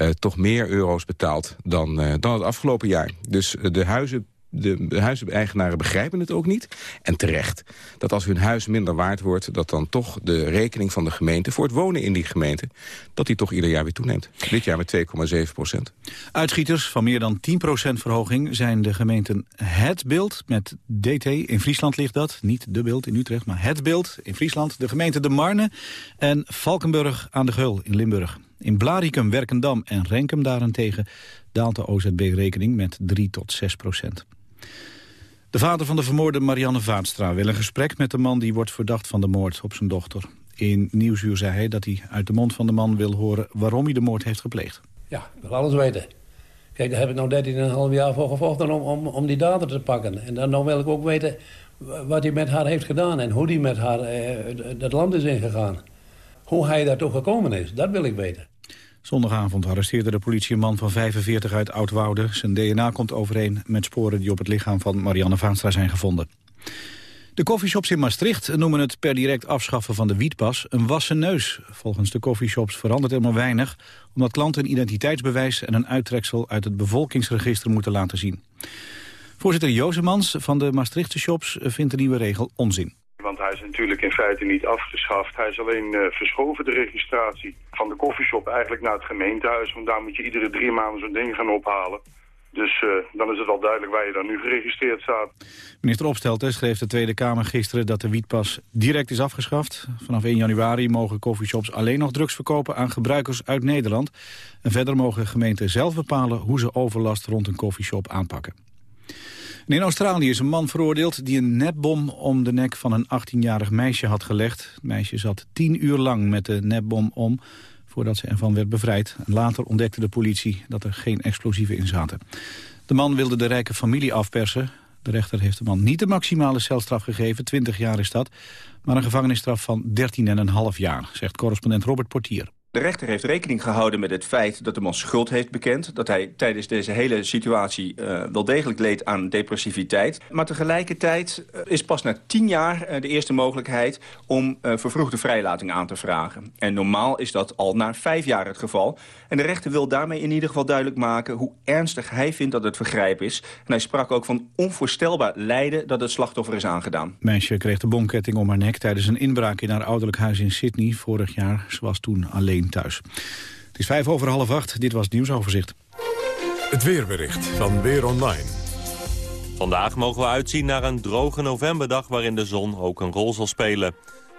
uh, toch meer euro's betaalt dan, uh, dan het afgelopen jaar. Dus uh, de huizen de huiseigenaren begrijpen het ook niet. En terecht. Dat als hun huis minder waard wordt... dat dan toch de rekening van de gemeente voor het wonen in die gemeente... dat die toch ieder jaar weer toeneemt. Dit jaar met 2,7 procent. Uitschieters van meer dan 10 procent verhoging zijn de gemeenten Het Beeld met DT. In Friesland ligt dat. Niet De Beeld in Utrecht, maar Het Beeld in Friesland. De gemeente De Marne en Valkenburg aan de Geul in Limburg. In Blaricum, Werkendam en Renkum daarentegen daalt de OZB-rekening met 3 tot 6 procent. De vader van de vermoorde Marianne Vaatstra wil een gesprek met de man die wordt verdacht van de moord op zijn dochter. In Nieuwsuur zei hij dat hij uit de mond van de man wil horen waarom hij de moord heeft gepleegd. Ja, ik wil alles weten. Kijk, daar heb ik nou 13,5 jaar voor gevochten om, om, om die dader te pakken. En dan wil ik ook weten wat hij met haar heeft gedaan en hoe hij met haar eh, dat land is ingegaan. Hoe hij daar toch gekomen is, dat wil ik weten. Zondagavond arresteerde de politie een man van 45 uit Oudwoude. Zijn DNA komt overeen met sporen die op het lichaam van Marianne Vaanstra zijn gevonden. De koffieshops in Maastricht noemen het per direct afschaffen van de wietpas een wassen neus. Volgens de koffieshops verandert er maar weinig... omdat klanten een identiteitsbewijs en een uittreksel uit het bevolkingsregister moeten laten zien. Voorzitter Jozemans van de Maastrichtse shops vindt de nieuwe regel onzin. Hij is natuurlijk in feite niet afgeschaft. Hij is alleen uh, verschoven, de registratie van de koffieshop, eigenlijk naar het gemeentehuis. Want daar moet je iedere drie maanden zo'n ding gaan ophalen. Dus uh, dan is het al duidelijk waar je dan nu geregistreerd staat. Minister Opstelten schreef de Tweede Kamer gisteren dat de wietpas direct is afgeschaft. Vanaf 1 januari mogen coffeeshops alleen nog drugs verkopen aan gebruikers uit Nederland. En verder mogen gemeenten zelf bepalen hoe ze overlast rond een koffieshop aanpakken in Australië is een man veroordeeld die een nepbom om de nek van een 18-jarig meisje had gelegd. Het meisje zat tien uur lang met de nepbom om voordat ze ervan werd bevrijd. later ontdekte de politie dat er geen explosieven in zaten. De man wilde de rijke familie afpersen. De rechter heeft de man niet de maximale celstraf gegeven, 20 jaar is dat, maar een gevangenisstraf van 13,5 jaar, zegt correspondent Robert Portier. De rechter heeft rekening gehouden met het feit dat de man schuld heeft bekend. Dat hij tijdens deze hele situatie uh, wel degelijk leed aan depressiviteit. Maar tegelijkertijd uh, is pas na tien jaar uh, de eerste mogelijkheid om vervroegde vrijlating aan te vragen. En normaal is dat al na vijf jaar het geval. En de rechter wil daarmee in ieder geval duidelijk maken hoe ernstig hij vindt dat het vergrijp is. En hij sprak ook van onvoorstelbaar lijden dat het slachtoffer is aangedaan. Meisje kreeg de bonketting om haar nek tijdens een inbraak in haar ouderlijk huis in Sydney vorig jaar. Ze was toen alleen thuis. Het is vijf over half acht. Dit was het nieuwsoverzicht. Het weerbericht van Weer Online. Vandaag mogen we uitzien naar een droge novemberdag... waarin de zon ook een rol zal spelen.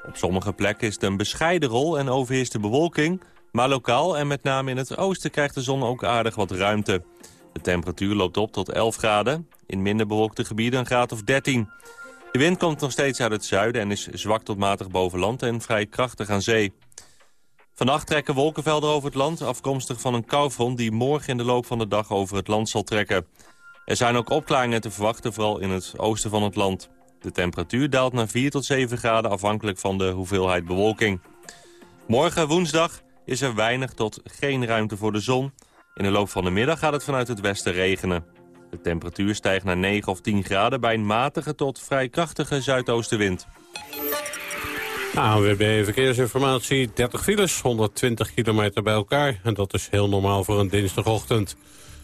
Op sommige plekken is het een bescheiden rol en overheerst de bewolking... maar lokaal en met name in het oosten krijgt de zon ook aardig wat ruimte. De temperatuur loopt op tot 11 graden. In minder bewolkte gebieden een graad of 13. De wind komt nog steeds uit het zuiden en is zwak tot matig boven land... en vrij krachtig aan zee. Vannacht trekken wolkenvelden over het land, afkomstig van een koufront... die morgen in de loop van de dag over het land zal trekken. Er zijn ook opklaringen te verwachten, vooral in het oosten van het land. De temperatuur daalt naar 4 tot 7 graden, afhankelijk van de hoeveelheid bewolking. Morgen, woensdag, is er weinig tot geen ruimte voor de zon. In de loop van de middag gaat het vanuit het westen regenen. De temperatuur stijgt naar 9 of 10 graden bij een matige tot vrij krachtige zuidoostenwind. ANWB Verkeersinformatie, 30 files, 120 kilometer bij elkaar. En dat is heel normaal voor een dinsdagochtend.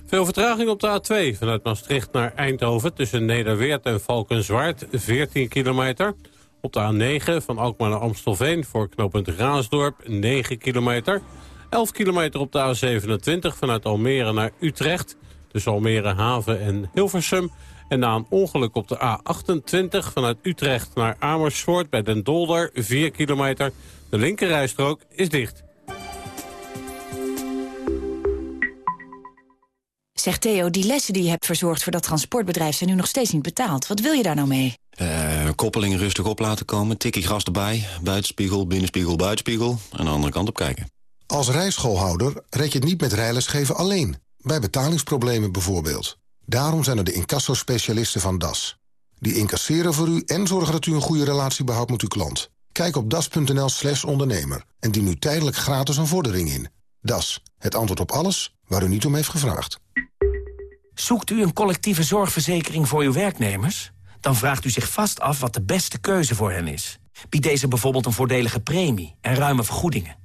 Veel vertraging op de A2 vanuit Maastricht naar Eindhoven... tussen Nederweert en Valkenswaard, 14 kilometer. Op de A9 van Alkmaar naar Amstelveen voor knooppunt Raasdorp, 9 kilometer. 11 kilometer op de A27 vanuit Almere naar Utrecht... tussen Almere Haven en Hilversum... En na een ongeluk op de A28 vanuit Utrecht naar Amersfoort bij Den Dolder, 4 kilometer. De linkerrijstrook is dicht. Zeg Theo, die lessen die je hebt verzorgd voor dat transportbedrijf zijn nu nog steeds niet betaald. Wat wil je daar nou mee? Uh, koppeling rustig op laten komen, tikkie gras erbij, buitenspiegel, binnenspiegel, buitenspiegel en de andere kant op kijken. Als rijschoolhouder red je het niet met rijlesgeven alleen. Bij betalingsproblemen bijvoorbeeld. Daarom zijn er de incassospecialisten van DAS. Die incasseren voor u en zorgen dat u een goede relatie behoudt met uw klant. Kijk op das.nl slash ondernemer en dien nu tijdelijk gratis een vordering in. DAS, het antwoord op alles waar u niet om heeft gevraagd. Zoekt u een collectieve zorgverzekering voor uw werknemers? Dan vraagt u zich vast af wat de beste keuze voor hen is. Biedt deze bijvoorbeeld een voordelige premie en ruime vergoedingen?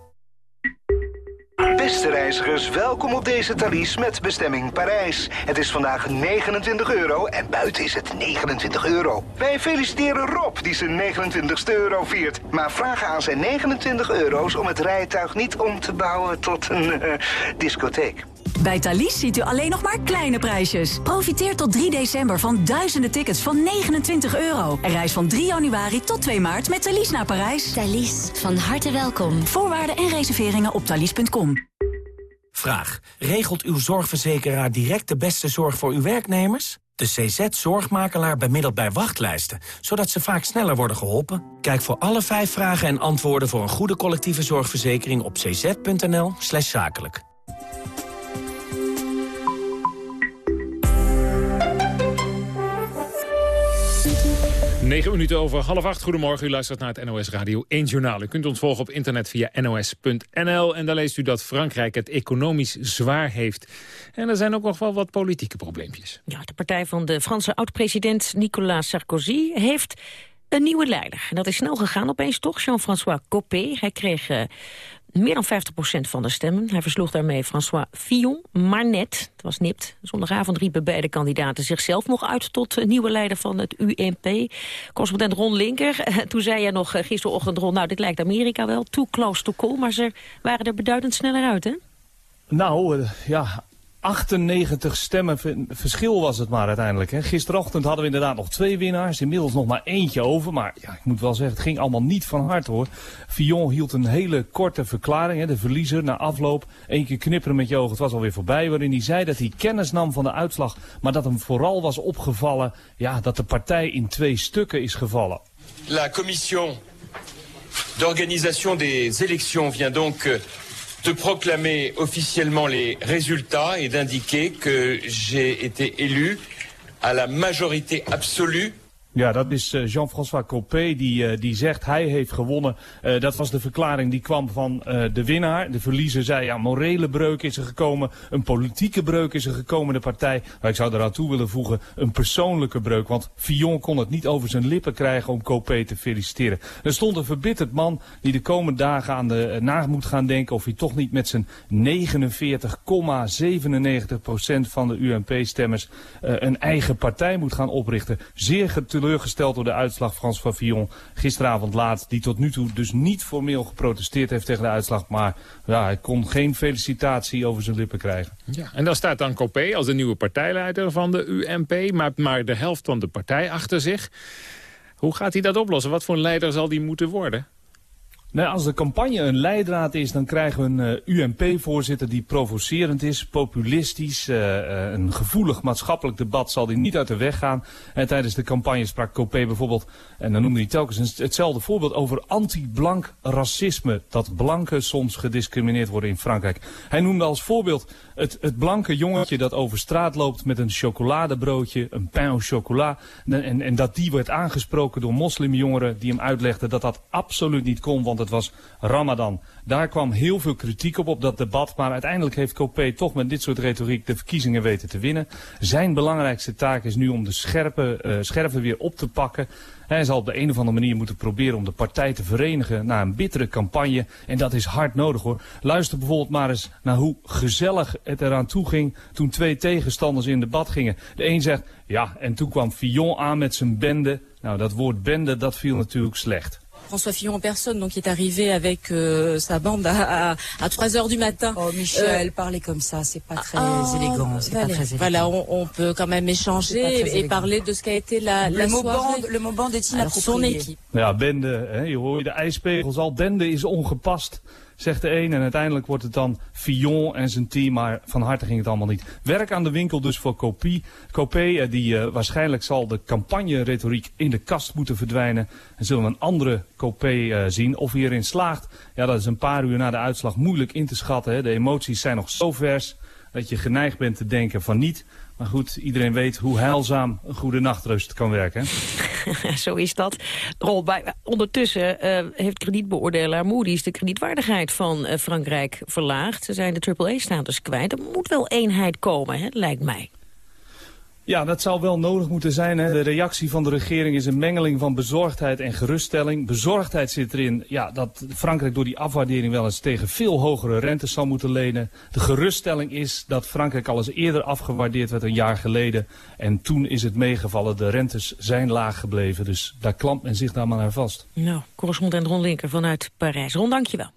Beste reizigers, welkom op deze Thalys met bestemming Parijs. Het is vandaag 29 euro en buiten is het 29 euro. Wij feliciteren Rob die zijn 29ste euro viert. Maar vragen aan zijn 29 euro's om het rijtuig niet om te bouwen tot een uh, discotheek. Bij Thalys ziet u alleen nog maar kleine prijsjes. Profiteer tot 3 december van duizenden tickets van 29 euro. En reis van 3 januari tot 2 maart met Thalys naar Parijs. Thalys, van harte welkom. Voorwaarden en reserveringen op thalys.com. Vraag. Regelt uw zorgverzekeraar direct de beste zorg voor uw werknemers? De CZ-zorgmakelaar bemiddelt bij wachtlijsten, zodat ze vaak sneller worden geholpen. Kijk voor alle vijf vragen en antwoorden voor een goede collectieve zorgverzekering op cz.nl zakelijk. 9 minuten over half acht. Goedemorgen, u luistert naar het NOS Radio 1 Journaal. U kunt ons volgen op internet via nos.nl. En daar leest u dat Frankrijk het economisch zwaar heeft. En er zijn ook nog wel wat politieke probleempjes. Ja, de partij van de Franse oud-president Nicolas Sarkozy heeft een nieuwe leider. En dat is snel gegaan opeens toch, Jean-François Copé. Hij kreeg uh, meer dan 50% van de stemmen. Hij versloeg daarmee François Fillon, maar net, het was nipt. Zondagavond riepen beide kandidaten zichzelf nog uit... tot nieuwe leider van het UMP. Correspondent Ron Linker, toen zei jij nog eh, gisterochtend... Ron, nou, dit lijkt Amerika wel, too close to call... maar ze waren er beduidend sneller uit, hè? Nou, eh, ja, 98 stemmen verschil was het maar uiteindelijk. Hè. Gisterochtend hadden we inderdaad nog twee winnaars. Inmiddels nog maar eentje over. Maar ja, ik moet wel zeggen, het ging allemaal niet van hart hoor. Fillon hield een hele korte verklaring. Hè, de verliezer na afloop. Eén keer knipperen met je ogen, het was alweer voorbij. Waarin hij zei dat hij kennis nam van de uitslag. Maar dat hem vooral was opgevallen ja, dat de partij in twee stukken is gevallen. La commission d'organisation des élections vient donc euh, de proclamer officiellement les résultats et d'indiquer que j'ai été élu à la majorité absolue ja, dat is eh, Jean-François Copé die, uh, die zegt hij heeft gewonnen. Uh, dat was de verklaring die kwam van de winnaar. De verliezer zei ja, morele breuk is er gekomen. Een politieke breuk is er gekomen de partij. Maar ik zou eraan toe willen voegen een persoonlijke breuk. Want Fillon kon het niet over zijn lippen krijgen om Copé te feliciteren. Er stond een verbitterd man die de komende dagen aan de na moet gaan denken... of hij toch niet met zijn 49,97% van de UMP-stemmers een eigen partij moet gaan oprichten. Zeer teleurgesteld door de uitslag Frans van gisteravond laat. Die tot nu toe dus niet formeel geprotesteerd heeft tegen de uitslag. Maar ja, hij kon geen felicitatie over zijn lippen krijgen. Ja, en dan staat dan Copé als de nieuwe partijleider van de UMP. Maar, maar de helft van de partij achter zich. Hoe gaat hij dat oplossen? Wat voor een leider zal die moeten worden? Nou, als de campagne een leidraad is, dan krijgen we een uh, UMP-voorzitter die provocerend is, populistisch. Uh, uh, een gevoelig maatschappelijk debat zal die niet uit de weg gaan. En tijdens de campagne sprak Copé bijvoorbeeld, en dan noemde hij telkens hetzelfde voorbeeld over anti-blank racisme. Dat blanken soms gediscrimineerd worden in Frankrijk. Hij noemde als voorbeeld het, het blanke jongetje dat over straat loopt met een chocoladebroodje, een pain au chocolat. En, en, en dat die werd aangesproken door moslimjongeren die hem uitlegden dat dat absoluut niet kon, want het was Ramadan. Daar kwam heel veel kritiek op, op dat debat. Maar uiteindelijk heeft Copé toch met dit soort retoriek de verkiezingen weten te winnen. Zijn belangrijkste taak is nu om de scherpe, uh, scherven weer op te pakken. Hij zal op de een of andere manier moeten proberen om de partij te verenigen na een bittere campagne. En dat is hard nodig hoor. Luister bijvoorbeeld maar eens naar hoe gezellig het eraan toe ging toen twee tegenstanders in debat gingen. De een zegt, ja, en toen kwam Fillon aan met zijn bende. Nou, dat woord bende, dat viel natuurlijk slecht. François Fillon en personne, donc qui est arrivé avec euh, sa bande à, à, à 3 heures du matin. Oh Michel, euh, parler comme ça, c'est pas très ah, élégant. C'est pas très élégant. Voilà, on, on, peut quand même échanger et parler de ce qu'a été la, le la mot soirée. Bande, le mot bande est Alors, son équipe. Ja, bende, hè, je hoort de ijspegels al. Bende is ongepast zegt de een. En uiteindelijk wordt het dan Fillon en zijn team, maar van harte ging het allemaal niet. Werk aan de winkel dus voor Copie. Copé, die uh, waarschijnlijk zal de campagne-retoriek in de kast moeten verdwijnen. En zullen we een andere Copé uh, zien. Of hij erin slaagt, ja dat is een paar uur na de uitslag moeilijk in te schatten. Hè. De emoties zijn nog zo vers dat je geneigd bent te denken van niet. Maar goed, iedereen weet hoe heilzaam een goede nachtrust kan werken. Zo is dat. Rol, bij, ondertussen uh, heeft kredietbeoordelaar Moody's de kredietwaardigheid van uh, Frankrijk verlaagd. Ze zijn de AAA-status kwijt. Er moet wel eenheid komen, hè, lijkt mij. Ja, dat zou wel nodig moeten zijn. Hè. De reactie van de regering is een mengeling van bezorgdheid en geruststelling. Bezorgdheid zit erin ja, dat Frankrijk door die afwaardering wel eens tegen veel hogere rentes zal moeten lenen. De geruststelling is dat Frankrijk al eens eerder afgewaardeerd werd een jaar geleden. En toen is het meegevallen. De rentes zijn laag gebleven. Dus daar klampt men zich daar maar aan vast. Nou, correspondent Ron Linker vanuit Parijs. Ron, dank je wel.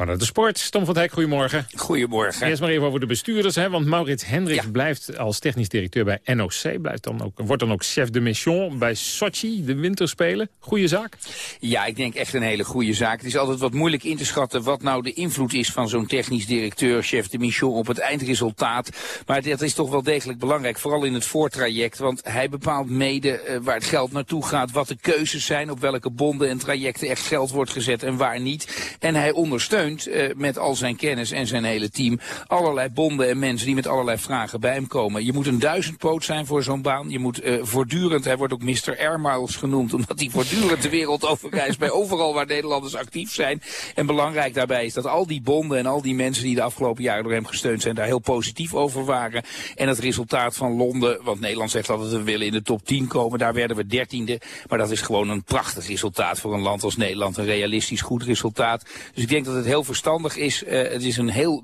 Gaan naar de sport. Tom van Hek, goedemorgen. Goedemorgen. Eerst maar even over de bestuurders, hè, want Maurits Hendricks ja. blijft als technisch directeur bij NOC. Blijft dan ook, wordt dan ook chef de mission bij Sochi, de winterspelen. Goeie zaak? Ja, ik denk echt een hele goede zaak. Het is altijd wat moeilijk in te schatten wat nou de invloed is van zo'n technisch directeur, chef de mission op het eindresultaat. Maar dat is toch wel degelijk belangrijk, vooral in het voortraject. Want hij bepaalt mede uh, waar het geld naartoe gaat, wat de keuzes zijn, op welke bonden en trajecten echt geld wordt gezet en waar niet. En hij ondersteunt Uh, met al zijn kennis en zijn hele team allerlei bonden en mensen die met allerlei vragen bij hem komen. Je moet een duizendpoot zijn voor zo'n baan. Je moet uh, voortdurend, hij wordt ook Mr. Air Miles genoemd, omdat hij voortdurend de wereld over reist bij overal waar Nederlanders actief zijn. En belangrijk daarbij is dat al die bonden en al die mensen die de afgelopen jaren door hem gesteund zijn, daar heel positief over waren. En het resultaat van Londen, want Nederland zegt altijd we willen in de top 10 komen, daar werden we dertiende. Maar dat is gewoon een prachtig resultaat voor een land als Nederland. Een realistisch goed resultaat. Dus ik denk dat het heel verstandig is. het is een heel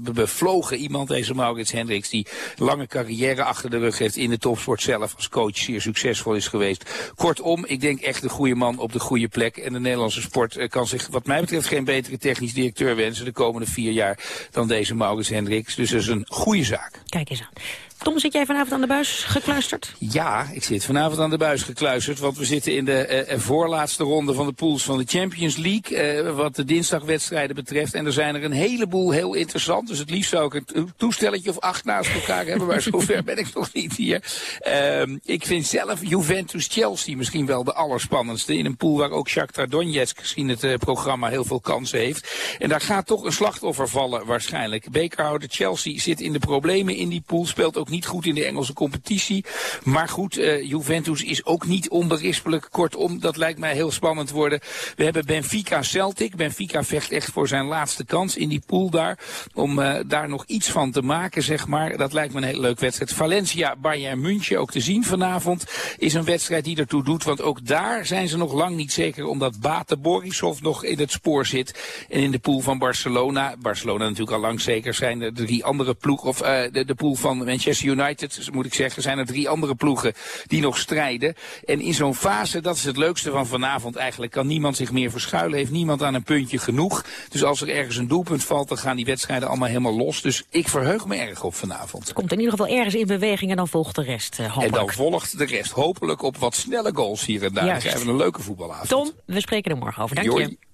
bevlogen iemand, deze Maurits Hendricks, die lange carrière achter de rug heeft in de topsport zelf als coach zeer succesvol is geweest. Kortom, ik denk echt de goede man op de goede plek. En de Nederlandse sport kan zich wat mij betreft geen betere technisch directeur wensen de komende vier jaar dan deze Maurits Hendricks. Dus dat is een goede zaak. Kijk eens aan. Tom, zit jij vanavond aan de buis gekluisterd? Ja, ik zit vanavond aan de buis gekluisterd. Want we zitten in de uh, voorlaatste ronde van de pools van de Champions League. Uh, wat de dinsdagwedstrijden betreft. En er zijn er een heleboel heel interessant. Dus het liefst zou ik een toestelletje of acht naast elkaar hebben. Maar zover ben ik nog niet hier. Uh, ik vind zelf Juventus-Chelsea misschien wel de allerspannendste. In een pool waar ook Shakhtar Donetsk gezien het programma heel veel kansen heeft. En daar gaat toch een slachtoffer vallen waarschijnlijk. Bekerhouder Chelsea zit in de problemen in die pool. Speelt ook niet goed in de Engelse competitie. Maar goed, uh, Juventus is ook niet onberispelijk. Kortom, dat lijkt mij heel spannend worden. We hebben Benfica Celtic. Benfica vecht echt voor zijn laatste kans in die pool daar. Om uh, daar nog iets van te maken, zeg maar. Dat lijkt me een hele leuke wedstrijd. Valencia, Bayern München, ook te zien vanavond, is een wedstrijd die ertoe doet. Want ook daar zijn ze nog lang niet zeker, omdat Bate Borisov nog in het spoor zit. En in de pool van Barcelona, Barcelona natuurlijk al lang zeker, zijn de drie andere ploegen, of uh, de, de pool van Manchester United, moet ik zeggen, zijn er drie andere ploegen die nog strijden. En in zo'n fase, dat is het leukste van vanavond eigenlijk, kan niemand zich meer verschuilen. Heeft niemand aan een puntje genoeg. Dus als er ergens een doelpunt valt, dan gaan die wedstrijden allemaal helemaal los. Dus ik verheug me erg op vanavond. Het komt in ieder geval ergens in beweging en dan volgt de rest, uh, En dan volgt de rest hopelijk op wat snelle goals hier en daar. Dan krijgen we een leuke voetbalavond. Tom, we spreken er morgen over. Dank je.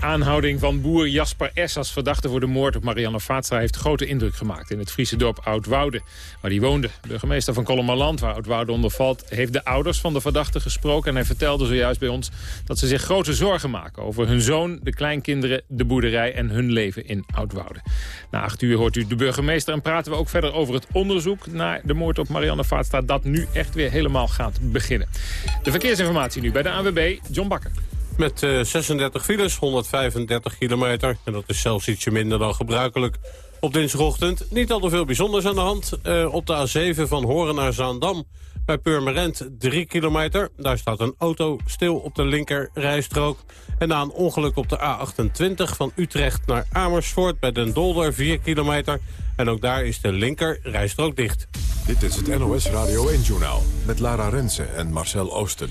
Aanhouding van boer Jasper S. als verdachte voor de moord op Marianne Vaatstra... heeft grote indruk gemaakt in het Friese dorp Oudwoude, waar hij woonde. De burgemeester van Kolmerland, waar Oudwoude onder valt... heeft de ouders van de verdachte gesproken... en hij vertelde zojuist bij ons dat ze zich grote zorgen maken... over hun zoon, de kleinkinderen, de boerderij en hun leven in Oudwoude. Na acht uur hoort u de burgemeester en praten we ook verder over het onderzoek... naar de moord op Marianne Vaatstra dat nu echt weer helemaal gaat beginnen. De verkeersinformatie nu bij de ANWB, John Bakker. Met uh, 36 files, 135 kilometer. En dat is zelfs ietsje minder dan gebruikelijk. Op dinsdagochtend niet al te veel bijzonders aan de hand. Uh, op de A7 van Horen naar Zaandam. Bij Purmerend 3 kilometer. Daar staat een auto stil op de linker rijstrook. En na een ongeluk op de A28 van Utrecht naar Amersfoort... bij Den Dolder 4 kilometer. En ook daar is de linker rijstrook dicht. Dit is het NOS Radio 1-journaal met Lara Rensen en Marcel Oosten.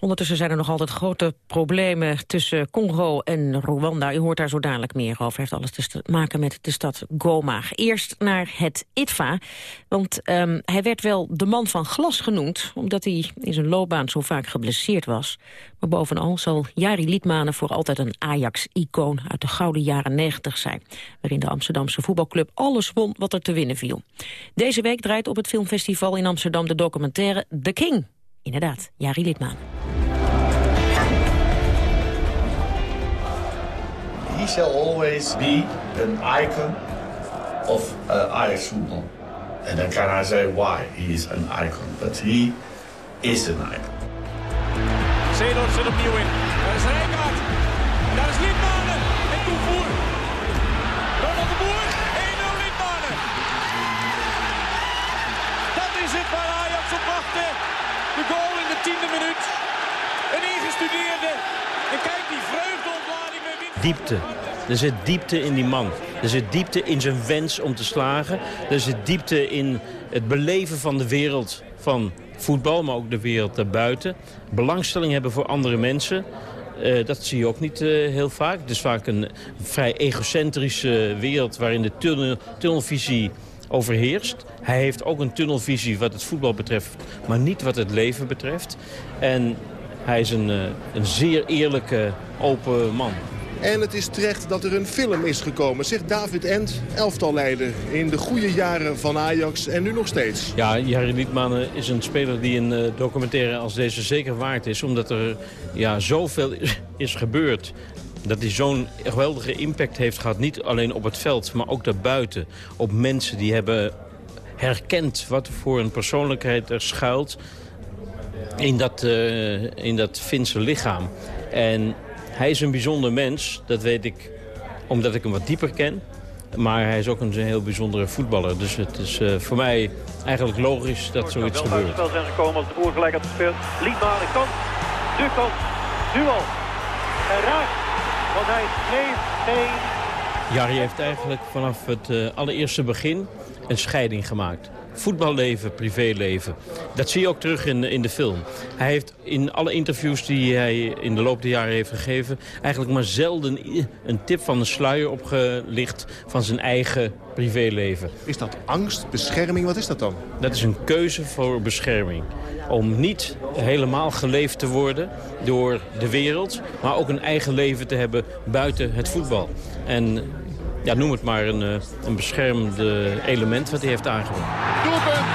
Ondertussen zijn er nog altijd grote problemen tussen Congo en Rwanda. U hoort daar zo dadelijk meer over. heeft alles te maken met de stad Goma. Eerst naar het ITVA, want um, hij werd wel de man van glas genoemd... omdat hij in zijn loopbaan zo vaak geblesseerd was. Maar bovenal zal Jari Liedmanen voor altijd een Ajax-icoon... uit de gouden jaren 90 zijn, waarin de Amsterdamse voetbalclub alles won wat er te winnen viel. Deze week draait op het filmfestival in Amsterdam de documentaire The King... Inderdaad, Jari Litmaan. He shall always be an icon of uh, Ajax football. And then can I say why he is an icon? But he is an icon. Zeedorf zit opnieuw in. Diepte. Er zit diepte in die man. Er zit diepte in zijn wens om te slagen. Er zit diepte in het beleven van de wereld van voetbal, maar ook de wereld daarbuiten. Belangstelling hebben voor andere mensen. Uh, dat zie je ook niet uh, heel vaak. Het is vaak een vrij egocentrische wereld waarin de tunnel, tunnelvisie overheerst. Hij heeft ook een tunnelvisie wat het voetbal betreft, maar niet wat het leven betreft. En hij is een, uh, een zeer eerlijke, open man. En het is terecht dat er een film is gekomen, zegt David Ent, elftalleider in de goede jaren van Ajax en nu nog steeds. Ja, Jari Liedmanen is een speler die een uh, documentaire als deze zeker waard is. Omdat er ja, zoveel is, is gebeurd. Dat hij zo'n geweldige impact heeft gehad, niet alleen op het veld, maar ook daarbuiten. Op mensen die hebben herkend wat voor een persoonlijkheid er schuilt in dat, uh, in dat Finse lichaam. En hij is een bijzonder mens, dat weet ik omdat ik hem wat dieper ken. Maar hij is ook een heel bijzondere voetballer. Dus het is uh, voor mij eigenlijk logisch dat zoiets gebeurt. Het spel zijn gekomen als de boer gelijk had gespeeld. Liedmanen kan. De kans. Nu al. En raakt. Want hij geeft geen... Jari heeft eigenlijk vanaf het uh, allereerste begin een scheiding gemaakt voetballeven, privéleven. Dat zie je ook terug in, in de film. Hij heeft in alle interviews die hij in de loop der jaren heeft gegeven... eigenlijk maar zelden een tip van de sluier opgelicht van zijn eigen privéleven. Is dat angst, bescherming? Wat is dat dan? Dat is een keuze voor bescherming. Om niet helemaal geleefd te worden door de wereld... maar ook een eigen leven te hebben buiten het voetbal. En ja, noem het maar een, eh, een beschermde element wat hij heeft aangebracht. Doelpunt!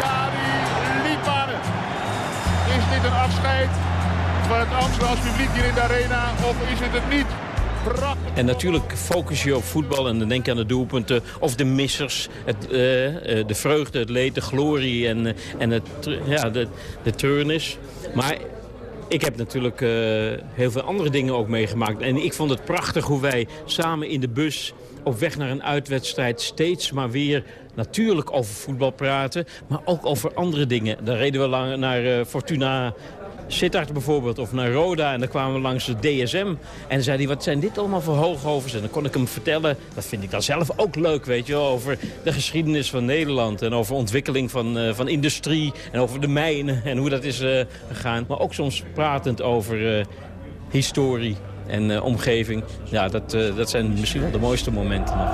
Jari Liedmanen. Is dit een afscheid van het Amsterdamse publiek hier in de arena of is het het niet? Prachtig. En natuurlijk focus je op voetbal en dan denk je aan de doelpunten of de missers. Het, uh, de vreugde, het leed, de glorie en, en het, ja, de, de turnis. Maar ik heb natuurlijk uh, heel veel andere dingen ook meegemaakt. En ik vond het prachtig hoe wij samen in de bus op weg naar een uitwedstrijd steeds maar weer natuurlijk over voetbal praten. Maar ook over andere dingen. Dan reden we lang naar uh, Fortuna Sittard bijvoorbeeld, of naar Roda. En dan kwamen we langs de DSM. En zei hij, wat zijn dit allemaal voor hoogovers? En dan kon ik hem vertellen, dat vind ik dan zelf ook leuk, weet je over de geschiedenis van Nederland. En over ontwikkeling van, uh, van industrie. En over de mijnen en hoe dat is uh, gegaan. Maar ook soms pratend over uh, historie en omgeving. Ja, dat, dat zijn misschien wel de mooiste momenten nog.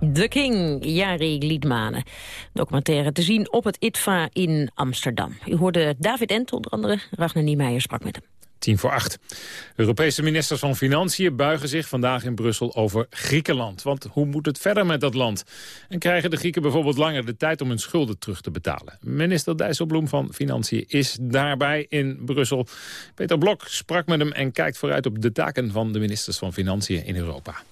The King, Jari Liedmanen. Documentaire te zien op het ITVA in Amsterdam. U hoorde David Ent, onder andere. Ragnar Niemeyer sprak met hem. Tien voor acht. Europese ministers van Financiën buigen zich vandaag in Brussel over Griekenland. Want hoe moet het verder met dat land? En krijgen de Grieken bijvoorbeeld langer de tijd om hun schulden terug te betalen? Minister Dijsselbloem van Financiën is daarbij in Brussel. Peter Blok sprak met hem en kijkt vooruit op de taken van de ministers van Financiën in Europa.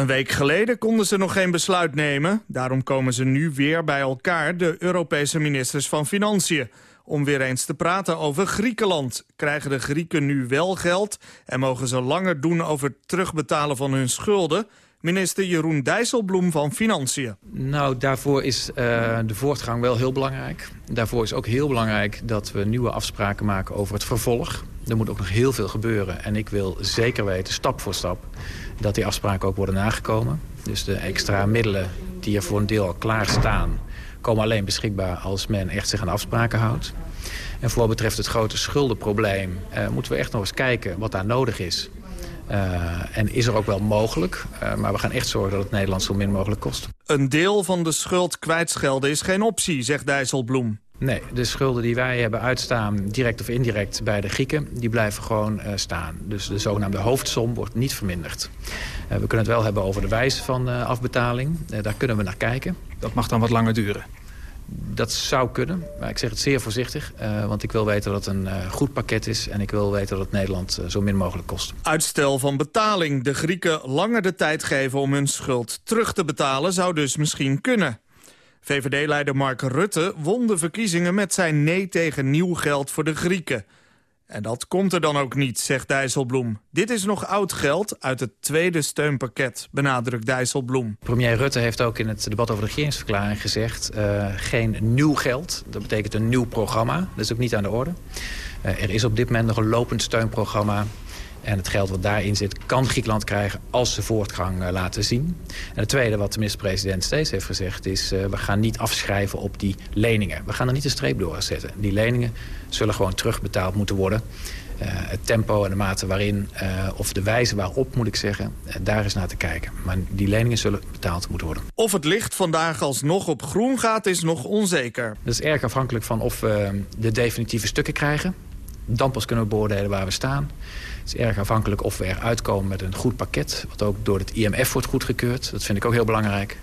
Een week geleden konden ze nog geen besluit nemen. Daarom komen ze nu weer bij elkaar, de Europese ministers van Financiën. Om weer eens te praten over Griekenland. Krijgen de Grieken nu wel geld en mogen ze langer doen over het terugbetalen van hun schulden? Minister Jeroen Dijsselbloem van Financiën. Nou, daarvoor is uh, de voortgang wel heel belangrijk. Daarvoor is ook heel belangrijk dat we nieuwe afspraken maken over het vervolg. Er moet ook nog heel veel gebeuren. En ik wil zeker weten, stap voor stap, dat die afspraken ook worden nagekomen. Dus de extra middelen die er voor een deel al klaar staan... komen alleen beschikbaar als men echt zich aan afspraken houdt. En voor wat betreft het grote schuldenprobleem... Uh, moeten we echt nog eens kijken wat daar nodig is. Uh, en is er ook wel mogelijk. Uh, maar we gaan echt zorgen dat het Nederland zo min mogelijk kost. Een deel van de schuld kwijtschelden is geen optie, zegt Dijsselbloem. Nee, de schulden die wij hebben uitstaan, direct of indirect bij de Grieken... die blijven gewoon uh, staan. Dus de zogenaamde hoofdsom wordt niet verminderd. Uh, we kunnen het wel hebben over de wijze van uh, afbetaling. daar kunnen we naar kijken. Dat mag dan wat langer duren? Dat zou kunnen, maar ik zeg het zeer voorzichtig. want ik wil weten dat het een goed pakket is... en ik wil weten dat het Nederland zo min mogelijk kost. Uitstel van betaling. De Grieken langer de tijd geven om hun schuld terug te betalen... zou dus misschien kunnen. VVD-leider Mark Rutte won de verkiezingen met zijn nee tegen nieuw geld voor de Grieken. En dat komt er dan ook niet, zegt Dijsselbloem. Dit is nog oud geld uit het tweede steunpakket, benadrukt Dijsselbloem. Premier Rutte heeft ook in het debat over de regeringsverklaring gezegd... Uh, geen nieuw geld, dat betekent een nieuw programma. Dat is ook niet aan de orde. Uh, er is op dit moment nog een lopend steunprogramma en het geld wat daarin zit kan Griekenland krijgen als ze voortgang uh, laten zien. En het tweede wat de minister-president steeds heeft gezegd is... Uh, we gaan niet afschrijven op die leningen. We gaan er niet een streep door zetten. Die leningen zullen gewoon terugbetaald moeten worden. Uh, het tempo en de mate waarin, of de wijze waarop moet ik zeggen... daar is naar te kijken. Maar die leningen zullen betaald moeten worden. Of het licht vandaag alsnog op groen gaat is nog onzeker. Dat is erg afhankelijk van of we de definitieve stukken krijgen. Dan pas kunnen we beoordelen waar we staan. Is erg afhankelijk of we eruit komen met een goed pakket... wat ook door het IMF wordt goedgekeurd. Dat vind ik ook heel belangrijk.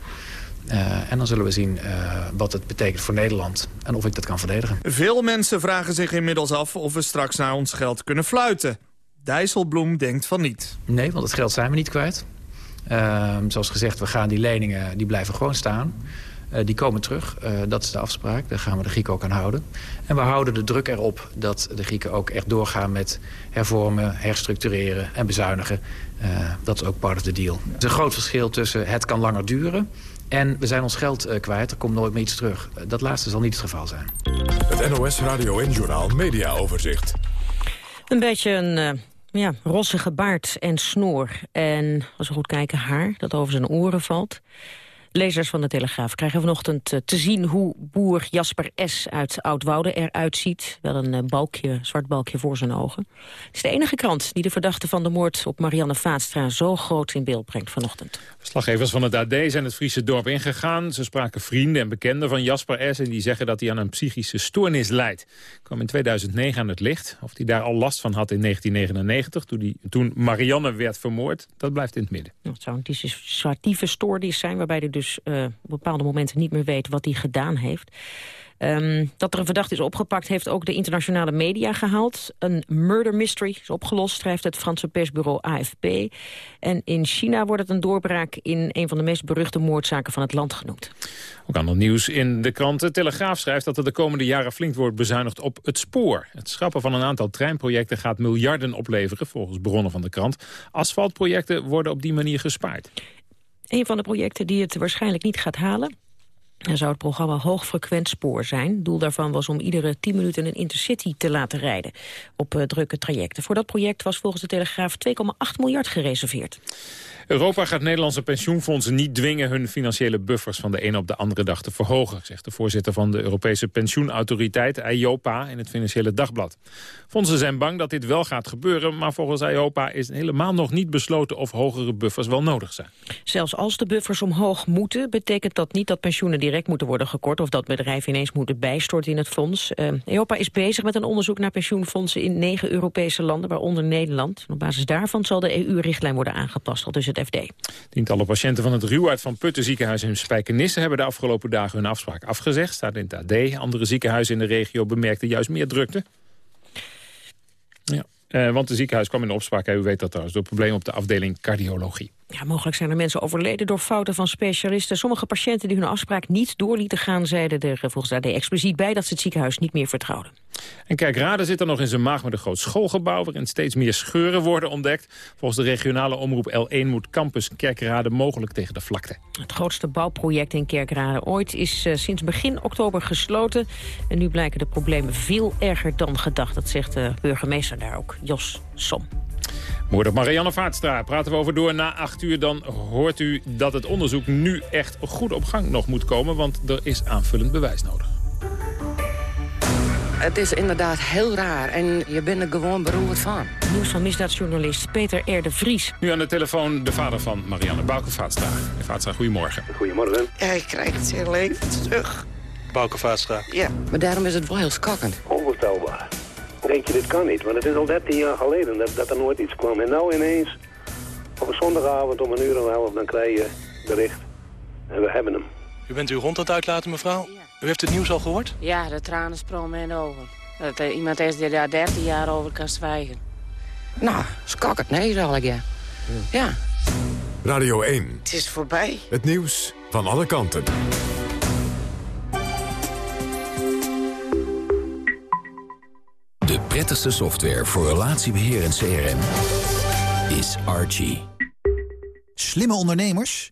Uh, en dan zullen we zien uh, wat het betekent voor Nederland en of ik dat kan verdedigen. Veel mensen vragen zich inmiddels af of we straks naar ons geld kunnen fluiten. Dijsselbloem denkt van niet. Nee, want het geld zijn we niet kwijt. Uh, zoals gezegd, we gaan die leningen die blijven gewoon staan. Uh, die komen terug. Uh, dat is de afspraak. Daar gaan we de Grieken ook aan houden. En we houden de druk erop dat de Grieken ook echt doorgaan met hervormen, herstructureren en bezuinigen. Uh, dat is ook part of the deal. Er is een groot verschil tussen het kan langer duren En we zijn ons geld eh, kwijt, er komt nooit meer iets terug. Eh, dat laatste zal niet het geval zijn. Het NOS Radio en Journaal Media Overzicht. Een beetje een uh, ja, rossige baard en snoer. En als we goed kijken, haar dat over zijn oren valt. Lezers van de Telegraaf krijgen vanochtend eh, te zien hoe boer Jasper S. uit Oudwoude eruit ziet. Wel een eh, balkje, zwart balkje voor zijn ogen. Het is de enige krant die de verdachte van de moord op Marianne Vaatstra zo groot in beeld brengt vanochtend. Verslaggevers van het AD zijn het Friese dorp ingegaan. Ze spraken vrienden en bekenden van Jasper S. en die zeggen dat hij aan een psychische stoornis lijdt. Kwam in 2009 aan het licht. Of hij daar al last van had in 1999, toen, die, toen Marianne werd vermoord, dat blijft in het midden. Het zou een dissociatieve stoornis zijn waarbij hij dus uh, op bepaalde momenten niet meer weet wat hij gedaan heeft. Um, dat er een verdachte is opgepakt heeft ook de internationale media gehaald. Een murder mystery is opgelost, schrijft het Franse persbureau AFP. En in China wordt het een doorbraak in een van de meest beruchte moordzaken van het land genoemd. Ook ander nieuws in de kranten. Telegraaf schrijft dat er de komende jaren flink wordt bezuinigd op het spoor. Het schrappen van een aantal treinprojecten gaat miljarden opleveren, volgens bronnen van de krant. Asfaltprojecten worden op die manier gespaard. Een van de projecten die het waarschijnlijk niet gaat halen... Zou het programma Hoogfrequent Spoor zijn. Doel daarvan was om iedere 10 minuten een intercity te laten rijden op uh, drukke trajecten. Voor dat project was volgens de Telegraaf 2,8 miljard gereserveerd. Europa gaat Nederlandse pensioenfondsen niet dwingen hun financiële buffers van de ene op de andere dag te verhogen, zegt de voorzitter van de Europese pensioenautoriteit, EIOPA, in het Financiële Dagblad. Fondsen zijn bang dat dit wel gaat gebeuren, maar volgens EIOPA is helemaal nog niet besloten of hogere buffers wel nodig zijn. Zelfs als de buffers omhoog moeten, betekent dat niet dat pensioenen direct moeten worden gekort of dat bedrijven ineens moeten bijstorten in het fonds. Uh, EIOPA is bezig met een onderzoek naar pensioenfondsen in negen Europese landen, waaronder Nederland. op basis daarvan zal de EU-richtlijn worden aangepast, al dus het FD. Tientallen patiënten van het Ruwaard van Putten ziekenhuis in Spijkenisse... hebben de afgelopen dagen hun afspraak afgezegd, staat in het AD. Andere ziekenhuizen in de regio bemerkten juist meer drukte. Ja. Uh, want het ziekenhuis kwam in opspraak, u weet dat trouwens, door problemen op de afdeling cardiologie. Ja, mogelijk zijn er mensen overleden door fouten van specialisten. Sommige patiënten die hun afspraak niet door lieten gaan... zeiden er volgens AD expliciet bij dat ze het ziekenhuis niet meer vertrouwden. En Kerkrade zit er nog in zijn maag met een groot schoolgebouw... waarin steeds meer scheuren worden ontdekt. Volgens de regionale omroep L1 moet campus Kerkrade mogelijk tegen de vlakte. Het grootste bouwproject in Kerkrade ooit is uh, sinds begin oktober gesloten. En nu blijken de problemen veel erger dan gedacht. Dat zegt de burgemeester daar ook, Jos Som. Op Marianne Vaartstra praten we over door na acht uur. Dan hoort u dat het onderzoek nu echt goed op gang nog moet komen... want er is aanvullend bewijs nodig. Het is inderdaad heel raar en je bent er gewoon beroerd van. Nieuws van misdaadjournalist Peter R. de Vries. Nu aan de telefoon de vader van Marianne Bouke Vaatstra. Vaatstra, goedemorgen. Goedemorgen. Ja, ik krijg het heel leven terug. Bouke Vaatstra. Ja, maar daarom is het wel heel schokkend. Onvoorstelbaar denk je, dit kan niet. Want het is al 13 jaar geleden dat, dat er nooit iets kwam. En nou ineens, op een zondagavond om een uur en een half, dan krijg je bericht. En we hebben hem. U bent uw hond aan het uitlaten, mevrouw? U heeft het nieuws al gehoord? Ja, de tranen sprongen in de ogen. Dat er iemand is die daar 13 jaar over kan zwijgen. Nou, schokkend, nee, zal ik ja. Ja. Radio 1. Het is voorbij. Het nieuws van alle kanten. De prettigste software voor relatiebeheer en CRM is Archie. Slimme ondernemers?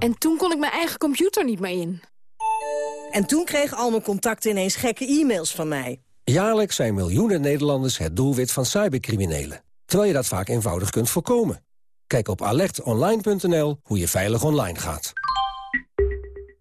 En toen kon ik mijn eigen computer niet meer in. En toen kregen al mijn contacten ineens gekke e-mails van mij. Jaarlijks zijn miljoenen Nederlanders het doelwit van cybercriminelen. Terwijl je dat vaak eenvoudig kunt voorkomen. Kijk op alertonline.nl hoe je veilig online gaat.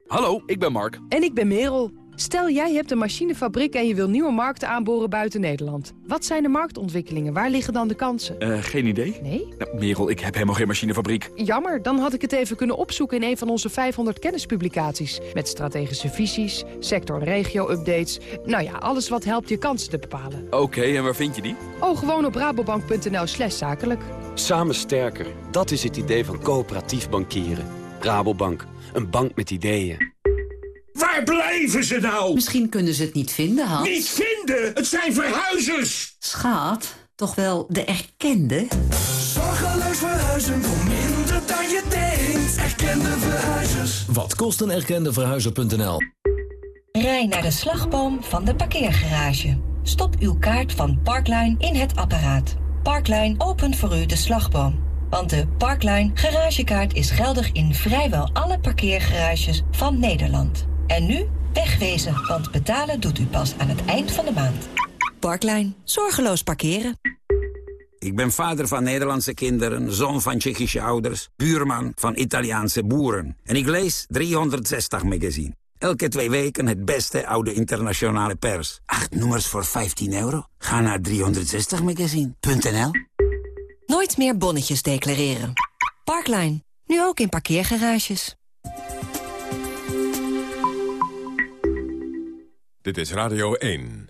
Hallo, ik ben Mark. En ik ben Merel. Stel, jij hebt een machinefabriek en je wil nieuwe markten aanboren buiten Nederland. Wat zijn de marktontwikkelingen? Waar liggen dan de kansen? Uh, geen idee. Nee? Nou, Merel, ik heb helemaal geen machinefabriek. Jammer, dan had ik het even kunnen opzoeken in een van onze 500 kennispublicaties. Met strategische visies, sector- en regio-updates. Nou ja, alles wat helpt je kansen te bepalen. Oké, en waar vind je die? Oh, gewoon op rabobank.nl slash zakelijk. Samen sterker, dat is het idee van coöperatief bankieren. Rabobank, een bank met ideeën. Waar blijven ze nou? Misschien kunnen ze het niet vinden, Hans. Niet vinden? Het zijn verhuizers! Schaat, toch wel de erkende? Zorgeloos verhuizen voor minder dan je denkt. Erkende verhuizers. Wat kost een erkende verhuizer.nl? Rij naar de slagboom van de parkeergarage. Stop uw kaart van Parkline in het apparaat. Parkline opent voor u de slagboom. Want de Parkline garagekaart is geldig in vrijwel alle parkeergarages van Nederland. En nu wegwezen, want betalen doet u pas aan het eind van de maand. Parkline. Zorgeloos parkeren. Ik ben vader van Nederlandse kinderen, zoon van Tsjechische ouders... buurman van Italiaanse boeren. En ik lees 360 magazine. Elke twee weken het beste oude internationale pers. Acht nummers voor 15 euro? Ga naar 360magazine.nl Nooit meer bonnetjes declareren. Parkline. Nu ook in parkeergarages. Dit is Radio 1.